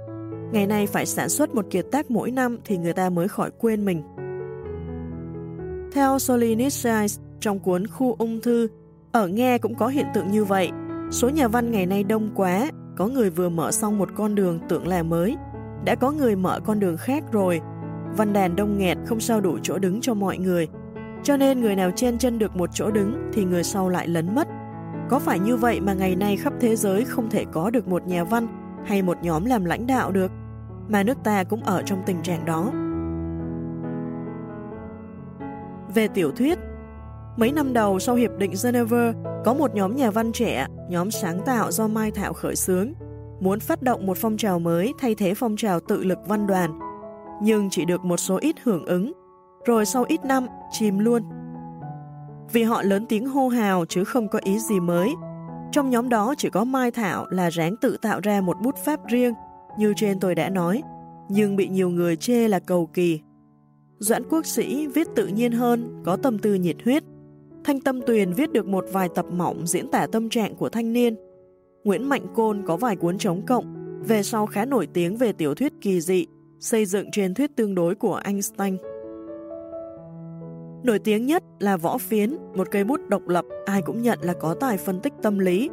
ngày nay phải sản xuất một kiệt tác mỗi năm thì người ta mới khỏi quên mình. Theo Solzhenitsyn trong cuốn Khu ung thư, ở Nga cũng có hiện tượng như vậy. Số nhà văn ngày nay đông quá, có người vừa mở xong một con đường tưởng là mới, đã có người mở con đường khác rồi. Văn đàn đông nghẹt không sao đủ chỗ đứng cho mọi người, cho nên người nào chen chân được một chỗ đứng thì người sau lại lấn mất. Có phải như vậy mà ngày nay khắp thế giới không thể có được một nhà văn hay một nhóm làm lãnh đạo được, mà nước ta cũng ở trong tình trạng đó. Về tiểu thuyết, mấy năm đầu sau Hiệp định Geneva, có một nhóm nhà văn trẻ, nhóm sáng tạo do Mai Thảo khởi xướng, muốn phát động một phong trào mới thay thế phong trào tự lực văn đoàn, nhưng chỉ được một số ít hưởng ứng, rồi sau ít năm chìm luôn. Vì họ lớn tiếng hô hào chứ không có ý gì mới. Trong nhóm đó chỉ có Mai Thảo là ráng tự tạo ra một bút pháp riêng, như trên tôi đã nói, nhưng bị nhiều người chê là cầu kỳ. Doãn Quốc Sĩ viết tự nhiên hơn, có tâm tư nhiệt huyết. Thanh Tâm Tuyền viết được một vài tập mỏng diễn tả tâm trạng của thanh niên. Nguyễn Mạnh Côn có vài cuốn chống cộng, về sau khá nổi tiếng về tiểu thuyết kỳ dị, xây dựng trên thuyết tương đối của Einstein. Nổi tiếng nhất là Võ Phiến, một cây bút độc lập ai cũng nhận là có tài phân tích tâm lý,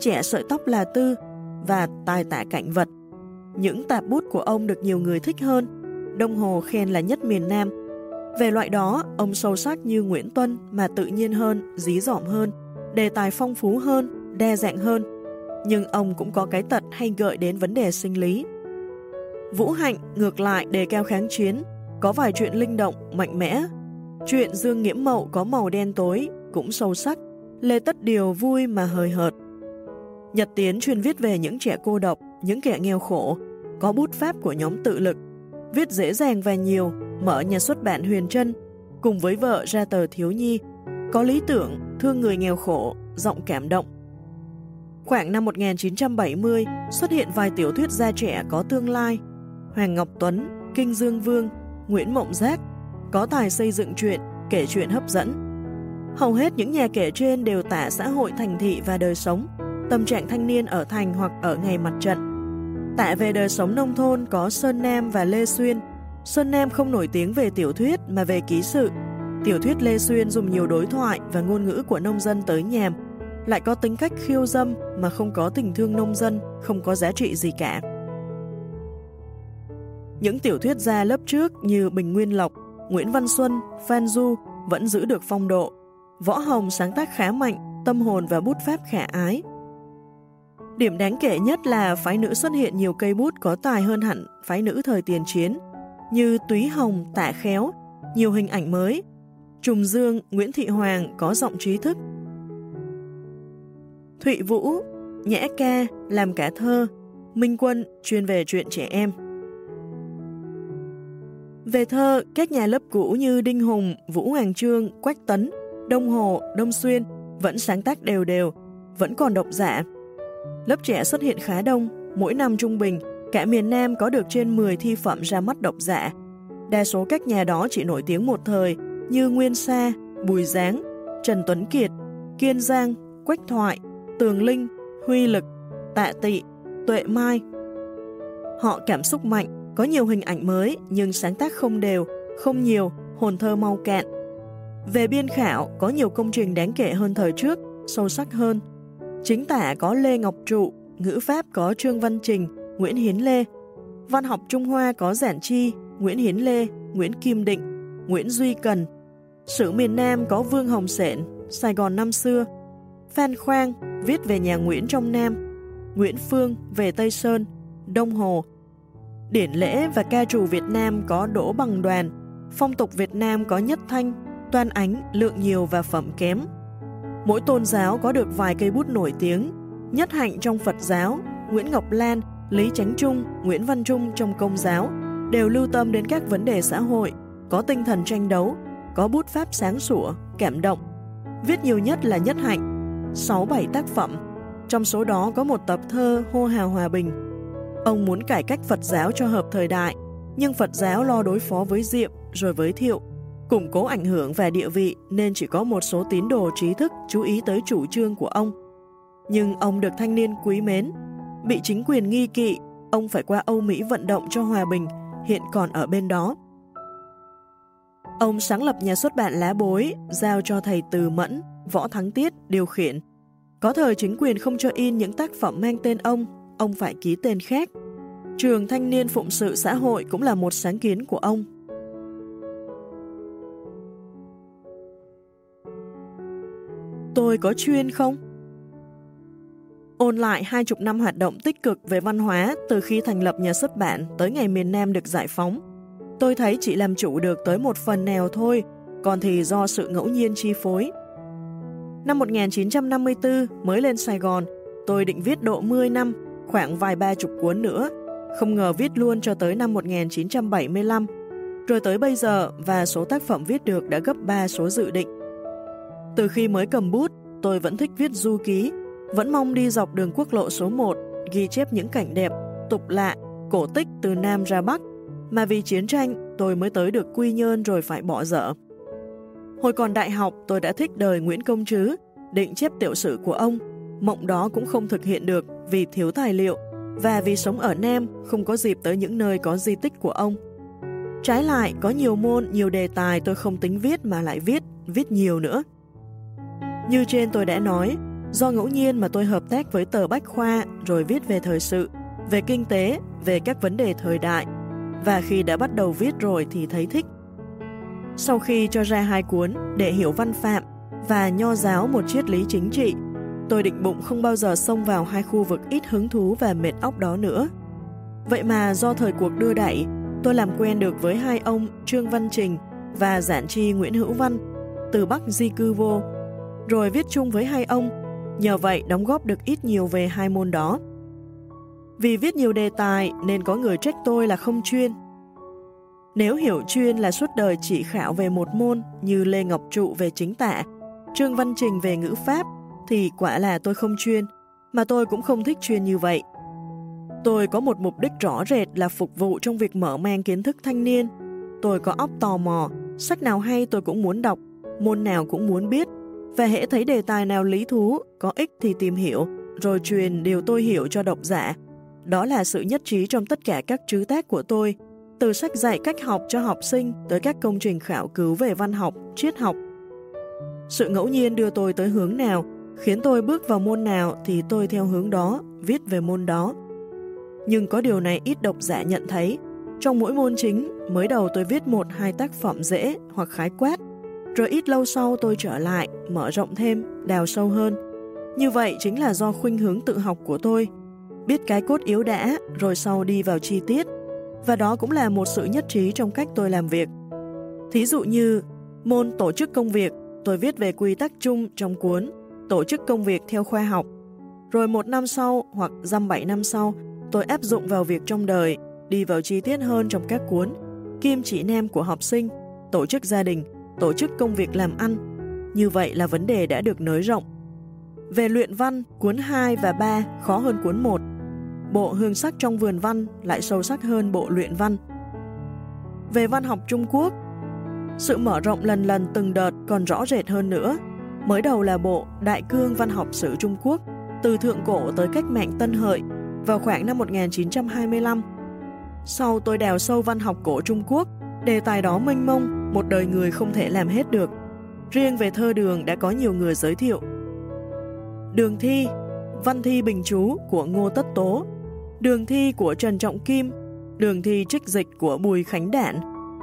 trẻ sợi tóc là tư và tài tả cảnh vật. Những tạp bút của ông được nhiều người thích hơn, Đông Hồ khen là nhất miền Nam. Về loại đó, ông sâu sắc như Nguyễn Tuân mà tự nhiên hơn, dí dỏm hơn, đề tài phong phú hơn, đa dạng hơn. Nhưng ông cũng có cái tật hay gợi đến vấn đề sinh lý. Vũ Hạnh ngược lại đề cao kháng chiến, có vài chuyện linh động, mạnh mẽ, Chuyện Dương Nghiễm Mậu có màu đen tối, cũng sâu sắc, Lê Tất Điều vui mà hời hợt. Nhật Tiến chuyên viết về những trẻ cô độc, những kẻ nghèo khổ, có bút pháp của nhóm tự lực, viết dễ dàng và nhiều, mở nhà xuất bản Huyền Trân, cùng với vợ ra tờ Thiếu Nhi, có lý tưởng, thương người nghèo khổ, giọng cảm động. Khoảng năm 1970, xuất hiện vài tiểu thuyết gia trẻ có tương lai, Hoàng Ngọc Tuấn, Kinh Dương Vương, Nguyễn Mộng Giác, có tài xây dựng chuyện, kể chuyện hấp dẫn. Hầu hết những nhà kể trên đều tả xã hội thành thị và đời sống, tâm trạng thanh niên ở thành hoặc ở ngày mặt trận. Tả về đời sống nông thôn có Sơn Nam và Lê Xuyên. Sơn Nam không nổi tiếng về tiểu thuyết mà về ký sự. Tiểu thuyết Lê Xuyên dùng nhiều đối thoại và ngôn ngữ của nông dân tới nhàm, lại có tính cách khiêu dâm mà không có tình thương nông dân, không có giá trị gì cả. Những tiểu thuyết gia lớp trước như Bình Nguyên Lộc, Nguyễn Văn Xuân, Phan Du vẫn giữ được phong độ. Võ Hồng sáng tác khá mạnh, tâm hồn và bút pháp khả ái. Điểm đáng kể nhất là phái nữ xuất hiện nhiều cây bút có tài hơn hẳn phái nữ thời tiền chiến, như Túy Hồng, Tạ Khéo, nhiều hình ảnh mới. Trùng Dương, Nguyễn Thị Hoàng có giọng trí thức. Thụy Vũ, Nhã Ca, làm cả thơ, Minh Quân chuyên về chuyện trẻ em. Về thơ, các nhà lớp cũ như Đinh Hùng, Vũ Hoàng Trương, Quách Tấn, Đông Hồ, Đông Xuyên vẫn sáng tác đều đều, vẫn còn độc giả. Lớp trẻ xuất hiện khá đông, mỗi năm trung bình, cả miền Nam có được trên 10 thi phẩm ra mắt độc giả. Đa số các nhà đó chỉ nổi tiếng một thời như Nguyên Sa, Bùi Giáng, Trần Tuấn Kiệt, Kiên Giang, Quách Thoại, Tường Linh, Huy Lực, Tạ Tị, Tuệ Mai. Họ cảm xúc mạnh, có nhiều hình ảnh mới nhưng sáng tác không đều, không nhiều, hồn thơ mau cạn. Về biên khảo, có nhiều công trình đáng kể hơn thời trước, sâu sắc hơn. Chính tả có Lê Ngọc Trụ, ngữ pháp có Trương Văn Trình, Nguyễn Hiến Lê. Văn học Trung Hoa có Giản Chi, Nguyễn Hiến Lê, Nguyễn Kim Định, Nguyễn Duy Cần. Sử miền Nam có Vương Hồng Sện, Sài Gòn năm xưa. Phan Khoang viết về nhà Nguyễn trong Nam. Nguyễn Phương về Tây Sơn, Đông Hồ, Điển lễ và ca trù Việt Nam có đỗ bằng đoàn, phong tục Việt Nam có nhất thanh, toan ánh, lượng nhiều và phẩm kém. Mỗi tôn giáo có được vài cây bút nổi tiếng, nhất hạnh trong Phật giáo, Nguyễn Ngọc Lan Lý Chánh Trung, Nguyễn Văn Trung trong công giáo đều lưu tâm đến các vấn đề xã hội, có tinh thần tranh đấu, có bút pháp sáng sủa, cảm động. Viết nhiều nhất là Nhất Hạnh, 6-7 tác phẩm, trong số đó có một tập thơ hô hào hòa bình. Ông muốn cải cách Phật giáo cho hợp thời đại, nhưng Phật giáo lo đối phó với Diệm rồi với Thiệu, củng cố ảnh hưởng và địa vị nên chỉ có một số tín đồ trí thức chú ý tới chủ trương của ông. Nhưng ông được thanh niên quý mến, bị chính quyền nghi kỵ, ông phải qua Âu Mỹ vận động cho hòa bình, hiện còn ở bên đó. Ông sáng lập nhà xuất bản Lá Bối, giao cho thầy Từ Mẫn, Võ Thắng Tiết điều khiển. Có thời chính quyền không cho in những tác phẩm mang tên ông, ông phải ký tên khác. Trường Thanh niên Phụng sự xã hội cũng là một sáng kiến của ông. Tôi có chuyên không? Ôn lại hai chục năm hoạt động tích cực về văn hóa từ khi thành lập nhà xuất bản tới ngày miền Nam được giải phóng. Tôi thấy chỉ làm chủ được tới một phần nào thôi, còn thì do sự ngẫu nhiên chi phối. Năm 1954 mới lên Sài Gòn, tôi định viết độ 10 năm, khoảng vài ba chục cuốn nữa, không ngờ viết luôn cho tới năm 1975. Rồi tới bây giờ và số tác phẩm viết được đã gấp 3 số dự định. Từ khi mới cầm bút, tôi vẫn thích viết du ký, vẫn mong đi dọc đường quốc lộ số 1, ghi chép những cảnh đẹp, tục lạ, cổ tích từ Nam ra Bắc, mà vì chiến tranh tôi mới tới được Quy Nhơn rồi phải bỏ dở. Hồi còn đại học tôi đã thích đời Nguyễn Công Trứ, định chép tiểu sử của ông, mộng đó cũng không thực hiện được vì thiếu tài liệu và vì sống ở Nam không có dịp tới những nơi có di tích của ông. Trái lại, có nhiều môn, nhiều đề tài tôi không tính viết mà lại viết, viết nhiều nữa. Như trên tôi đã nói, do ngẫu nhiên mà tôi hợp tác với tờ Bách Khoa rồi viết về thời sự, về kinh tế, về các vấn đề thời đại, và khi đã bắt đầu viết rồi thì thấy thích. Sau khi cho ra hai cuốn để hiểu văn phạm và nho giáo một triết lý chính trị, tôi định bụng không bao giờ xông vào hai khu vực ít hứng thú và mệt óc đó nữa. Vậy mà do thời cuộc đưa đẩy, tôi làm quen được với hai ông Trương Văn Trình và giản tri Nguyễn Hữu Văn từ Bắc di cư vô, rồi viết chung với hai ông, nhờ vậy đóng góp được ít nhiều về hai môn đó. Vì viết nhiều đề tài nên có người trách tôi là không chuyên. Nếu hiểu chuyên là suốt đời chỉ khảo về một môn như Lê Ngọc Trụ về chính tả, Trương Văn Trình về ngữ pháp, thì quả là tôi không chuyên, mà tôi cũng không thích chuyên như vậy. Tôi có một mục đích rõ rệt là phục vụ trong việc mở mang kiến thức thanh niên. Tôi có óc tò mò, sách nào hay tôi cũng muốn đọc, môn nào cũng muốn biết, và hễ thấy đề tài nào lý thú, có ích thì tìm hiểu, rồi truyền điều tôi hiểu cho độc giả, đó là sự nhất trí trong tất cả các chữ tác của tôi, từ sách dạy cách học cho học sinh tới các công trình khảo cứu về văn học, triết học. Sự ngẫu nhiên đưa tôi tới hướng nào, khiến tôi bước vào môn nào thì tôi theo hướng đó, viết về môn đó. Nhưng có điều này ít độc giả nhận thấy. Trong mỗi môn chính, mới đầu tôi viết một hai tác phẩm dễ hoặc khái quát, rồi ít lâu sau tôi trở lại, mở rộng thêm, đào sâu hơn. Như vậy chính là do khuynh hướng tự học của tôi, biết cái cốt yếu đã, rồi sau đi vào chi tiết. Và đó cũng là một sự nhất trí trong cách tôi làm việc. Thí dụ như, môn tổ chức công việc, tôi viết về quy tắc chung trong cuốn Tổ chức công việc theo khoa học. Rồi một năm sau hoặc dăm bảy năm sau, tôi áp dụng vào việc trong đời, đi vào chi tiết hơn trong các cuốn Kim chỉ nam của học sinh, tổ chức gia đình, tổ chức công việc làm ăn. Như vậy là vấn đề đã được nới rộng. Về luyện văn, cuốn 2 và 3 khó hơn cuốn 1, bộ hương sắc trong vườn văn lại sâu sắc hơn bộ luyện văn. Về văn học Trung Quốc, sự mở rộng lần lần từng đợt còn rõ rệt hơn nữa. Mới đầu là bộ Đại cương văn học sử Trung Quốc, từ thượng cổ tới cách mạng Tân Hợi vào khoảng năm 1925. Sau tôi đào sâu văn học cổ Trung Quốc, đề tài đó mênh mông, một đời người không thể làm hết được. Riêng về thơ đường đã có nhiều người giới thiệu. Đường thi, văn thi bình chú của Ngô Tất Tố đường thi của Trần Trọng Kim, đường thi trích dịch của Bùi Khánh Đản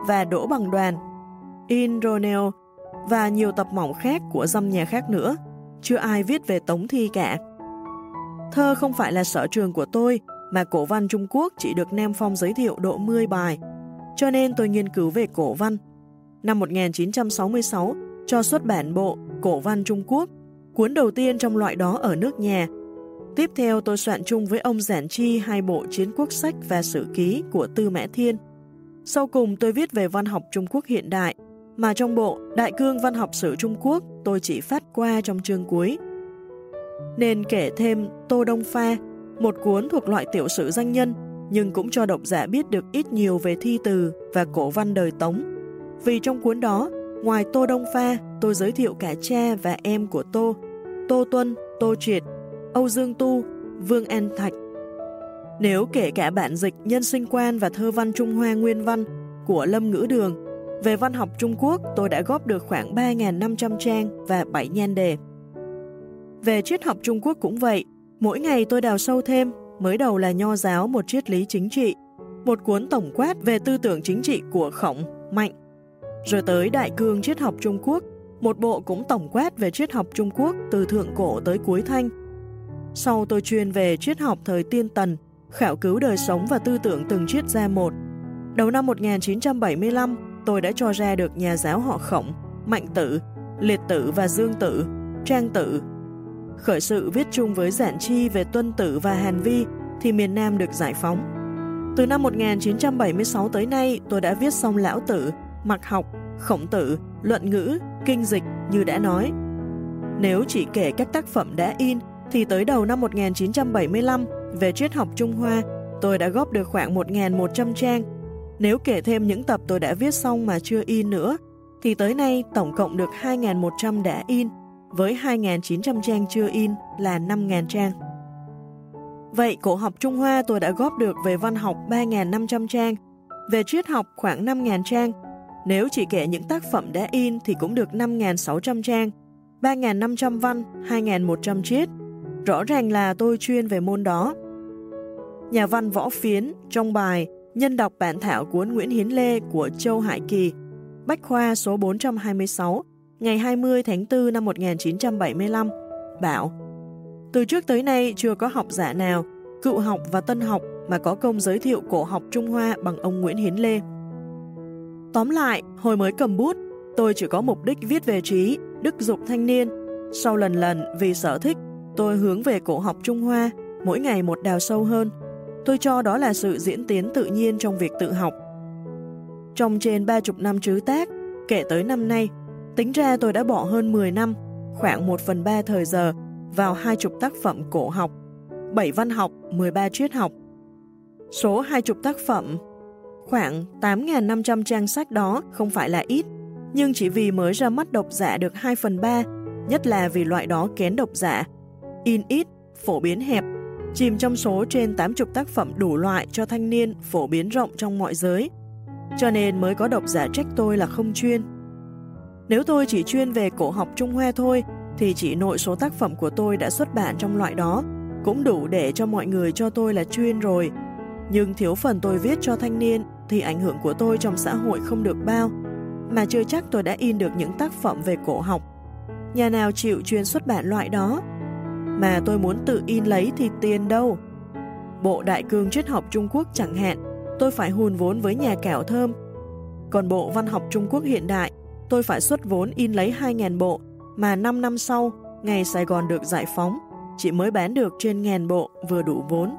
và Đỗ Bằng Đoàn, In Roneo và nhiều tập mỏng khác của dâm nhà khác nữa. Chưa ai viết về tống thi cả. Thơ không phải là sở trường của tôi, mà cổ văn Trung Quốc chỉ được Nam Phong giới thiệu độ 10 bài, cho nên tôi nghiên cứu về cổ văn. Năm 1966, cho xuất bản bộ Cổ văn Trung Quốc, cuốn đầu tiên trong loại đó ở nước nhà, Tiếp theo tôi soạn chung với ông Giản Chi hai bộ chiến quốc sách và sử ký của Tư Mã Thiên. Sau cùng tôi viết về văn học Trung Quốc hiện đại, mà trong bộ Đại cương văn học sử Trung Quốc tôi chỉ phát qua trong chương cuối. Nên kể thêm Tô Đông Pha, một cuốn thuộc loại tiểu sử danh nhân, nhưng cũng cho độc giả biết được ít nhiều về thi từ và cổ văn đời Tống. Vì trong cuốn đó, ngoài Tô Đông Pha, tôi giới thiệu cả cha và em của Tô, Tô Tuân, Tô Triệt, Âu Dương Tu, Vương An Thạch. Nếu kể cả bản dịch Nhân sinh quan và thơ văn Trung Hoa Nguyên văn của Lâm Ngữ Đường, về văn học Trung Quốc tôi đã góp được khoảng 3.500 trang và 7 nhan đề. Về triết học Trung Quốc cũng vậy, mỗi ngày tôi đào sâu thêm, mới đầu là nho giáo một triết lý chính trị, một cuốn tổng quát về tư tưởng chính trị của Khổng, Mạnh, rồi tới Đại cương triết học Trung Quốc, một bộ cũng tổng quát về triết học Trung Quốc từ thượng cổ tới cuối thanh, sau tôi chuyên về triết học thời tiên tần, khảo cứu đời sống và tư tưởng từng triết gia một. Đầu năm 1975, tôi đã cho ra được nhà giáo họ khổng, mạnh tử, liệt tử và dương tử, trang tử. Khởi sự viết chung với giản chi về tuân tử và hàn vi thì miền Nam được giải phóng. Từ năm 1976 tới nay, tôi đã viết xong lão tử, mặc học, khổng tử, luận ngữ, kinh dịch như đã nói. Nếu chỉ kể các tác phẩm đã in thì tới đầu năm 1975, về triết học Trung Hoa, tôi đã góp được khoảng 1.100 trang. Nếu kể thêm những tập tôi đã viết xong mà chưa in nữa, thì tới nay tổng cộng được 2.100 đã in, với 2.900 trang chưa in là 5.000 trang. Vậy cổ học Trung Hoa tôi đã góp được về văn học 3.500 trang, về triết học khoảng 5.000 trang. Nếu chỉ kể những tác phẩm đã in thì cũng được 5.600 trang, 3.500 văn, 2.100 triết, Rõ ràng là tôi chuyên về môn đó. Nhà văn Võ Phiến trong bài Nhân đọc bản thảo cuốn Nguyễn Hiến Lê của Châu Hải Kỳ, Bách Khoa số 426, ngày 20 tháng 4 năm 1975, bảo Từ trước tới nay chưa có học giả nào, cựu học và tân học mà có công giới thiệu cổ học Trung Hoa bằng ông Nguyễn Hiến Lê. Tóm lại, hồi mới cầm bút, tôi chỉ có mục đích viết về trí, đức dục thanh niên. Sau lần lần vì sở thích Tôi hướng về cổ học Trung Hoa, mỗi ngày một đào sâu hơn. Tôi cho đó là sự diễn tiến tự nhiên trong việc tự học. Trong trên ba chục năm trứ tác, kể tới năm nay, tính ra tôi đã bỏ hơn 10 năm, khoảng 1 phần 3 thời giờ vào hai chục tác phẩm cổ học, 7 văn học, 13 triết học. Số hai chục tác phẩm, khoảng 8.500 trang sách đó không phải là ít, nhưng chỉ vì mới ra mắt độc giả được 2 phần 3, nhất là vì loại đó kén độc giả, in ít, phổ biến hẹp, chìm trong số trên 80 tác phẩm đủ loại cho thanh niên phổ biến rộng trong mọi giới. Cho nên mới có độc giả trách tôi là không chuyên. Nếu tôi chỉ chuyên về cổ học Trung Hoa thôi, thì chỉ nội số tác phẩm của tôi đã xuất bản trong loại đó, cũng đủ để cho mọi người cho tôi là chuyên rồi. Nhưng thiếu phần tôi viết cho thanh niên thì ảnh hưởng của tôi trong xã hội không được bao, mà chưa chắc tôi đã in được những tác phẩm về cổ học. Nhà nào chịu chuyên xuất bản loại đó mà tôi muốn tự in lấy thì tiền đâu. Bộ đại cương triết học Trung Quốc chẳng hạn, tôi phải hùn vốn với nhà kẻo thơm. Còn bộ văn học Trung Quốc hiện đại, tôi phải xuất vốn in lấy 2.000 bộ, mà 5 năm sau, ngày Sài Gòn được giải phóng, chỉ mới bán được trên ngàn bộ vừa đủ vốn.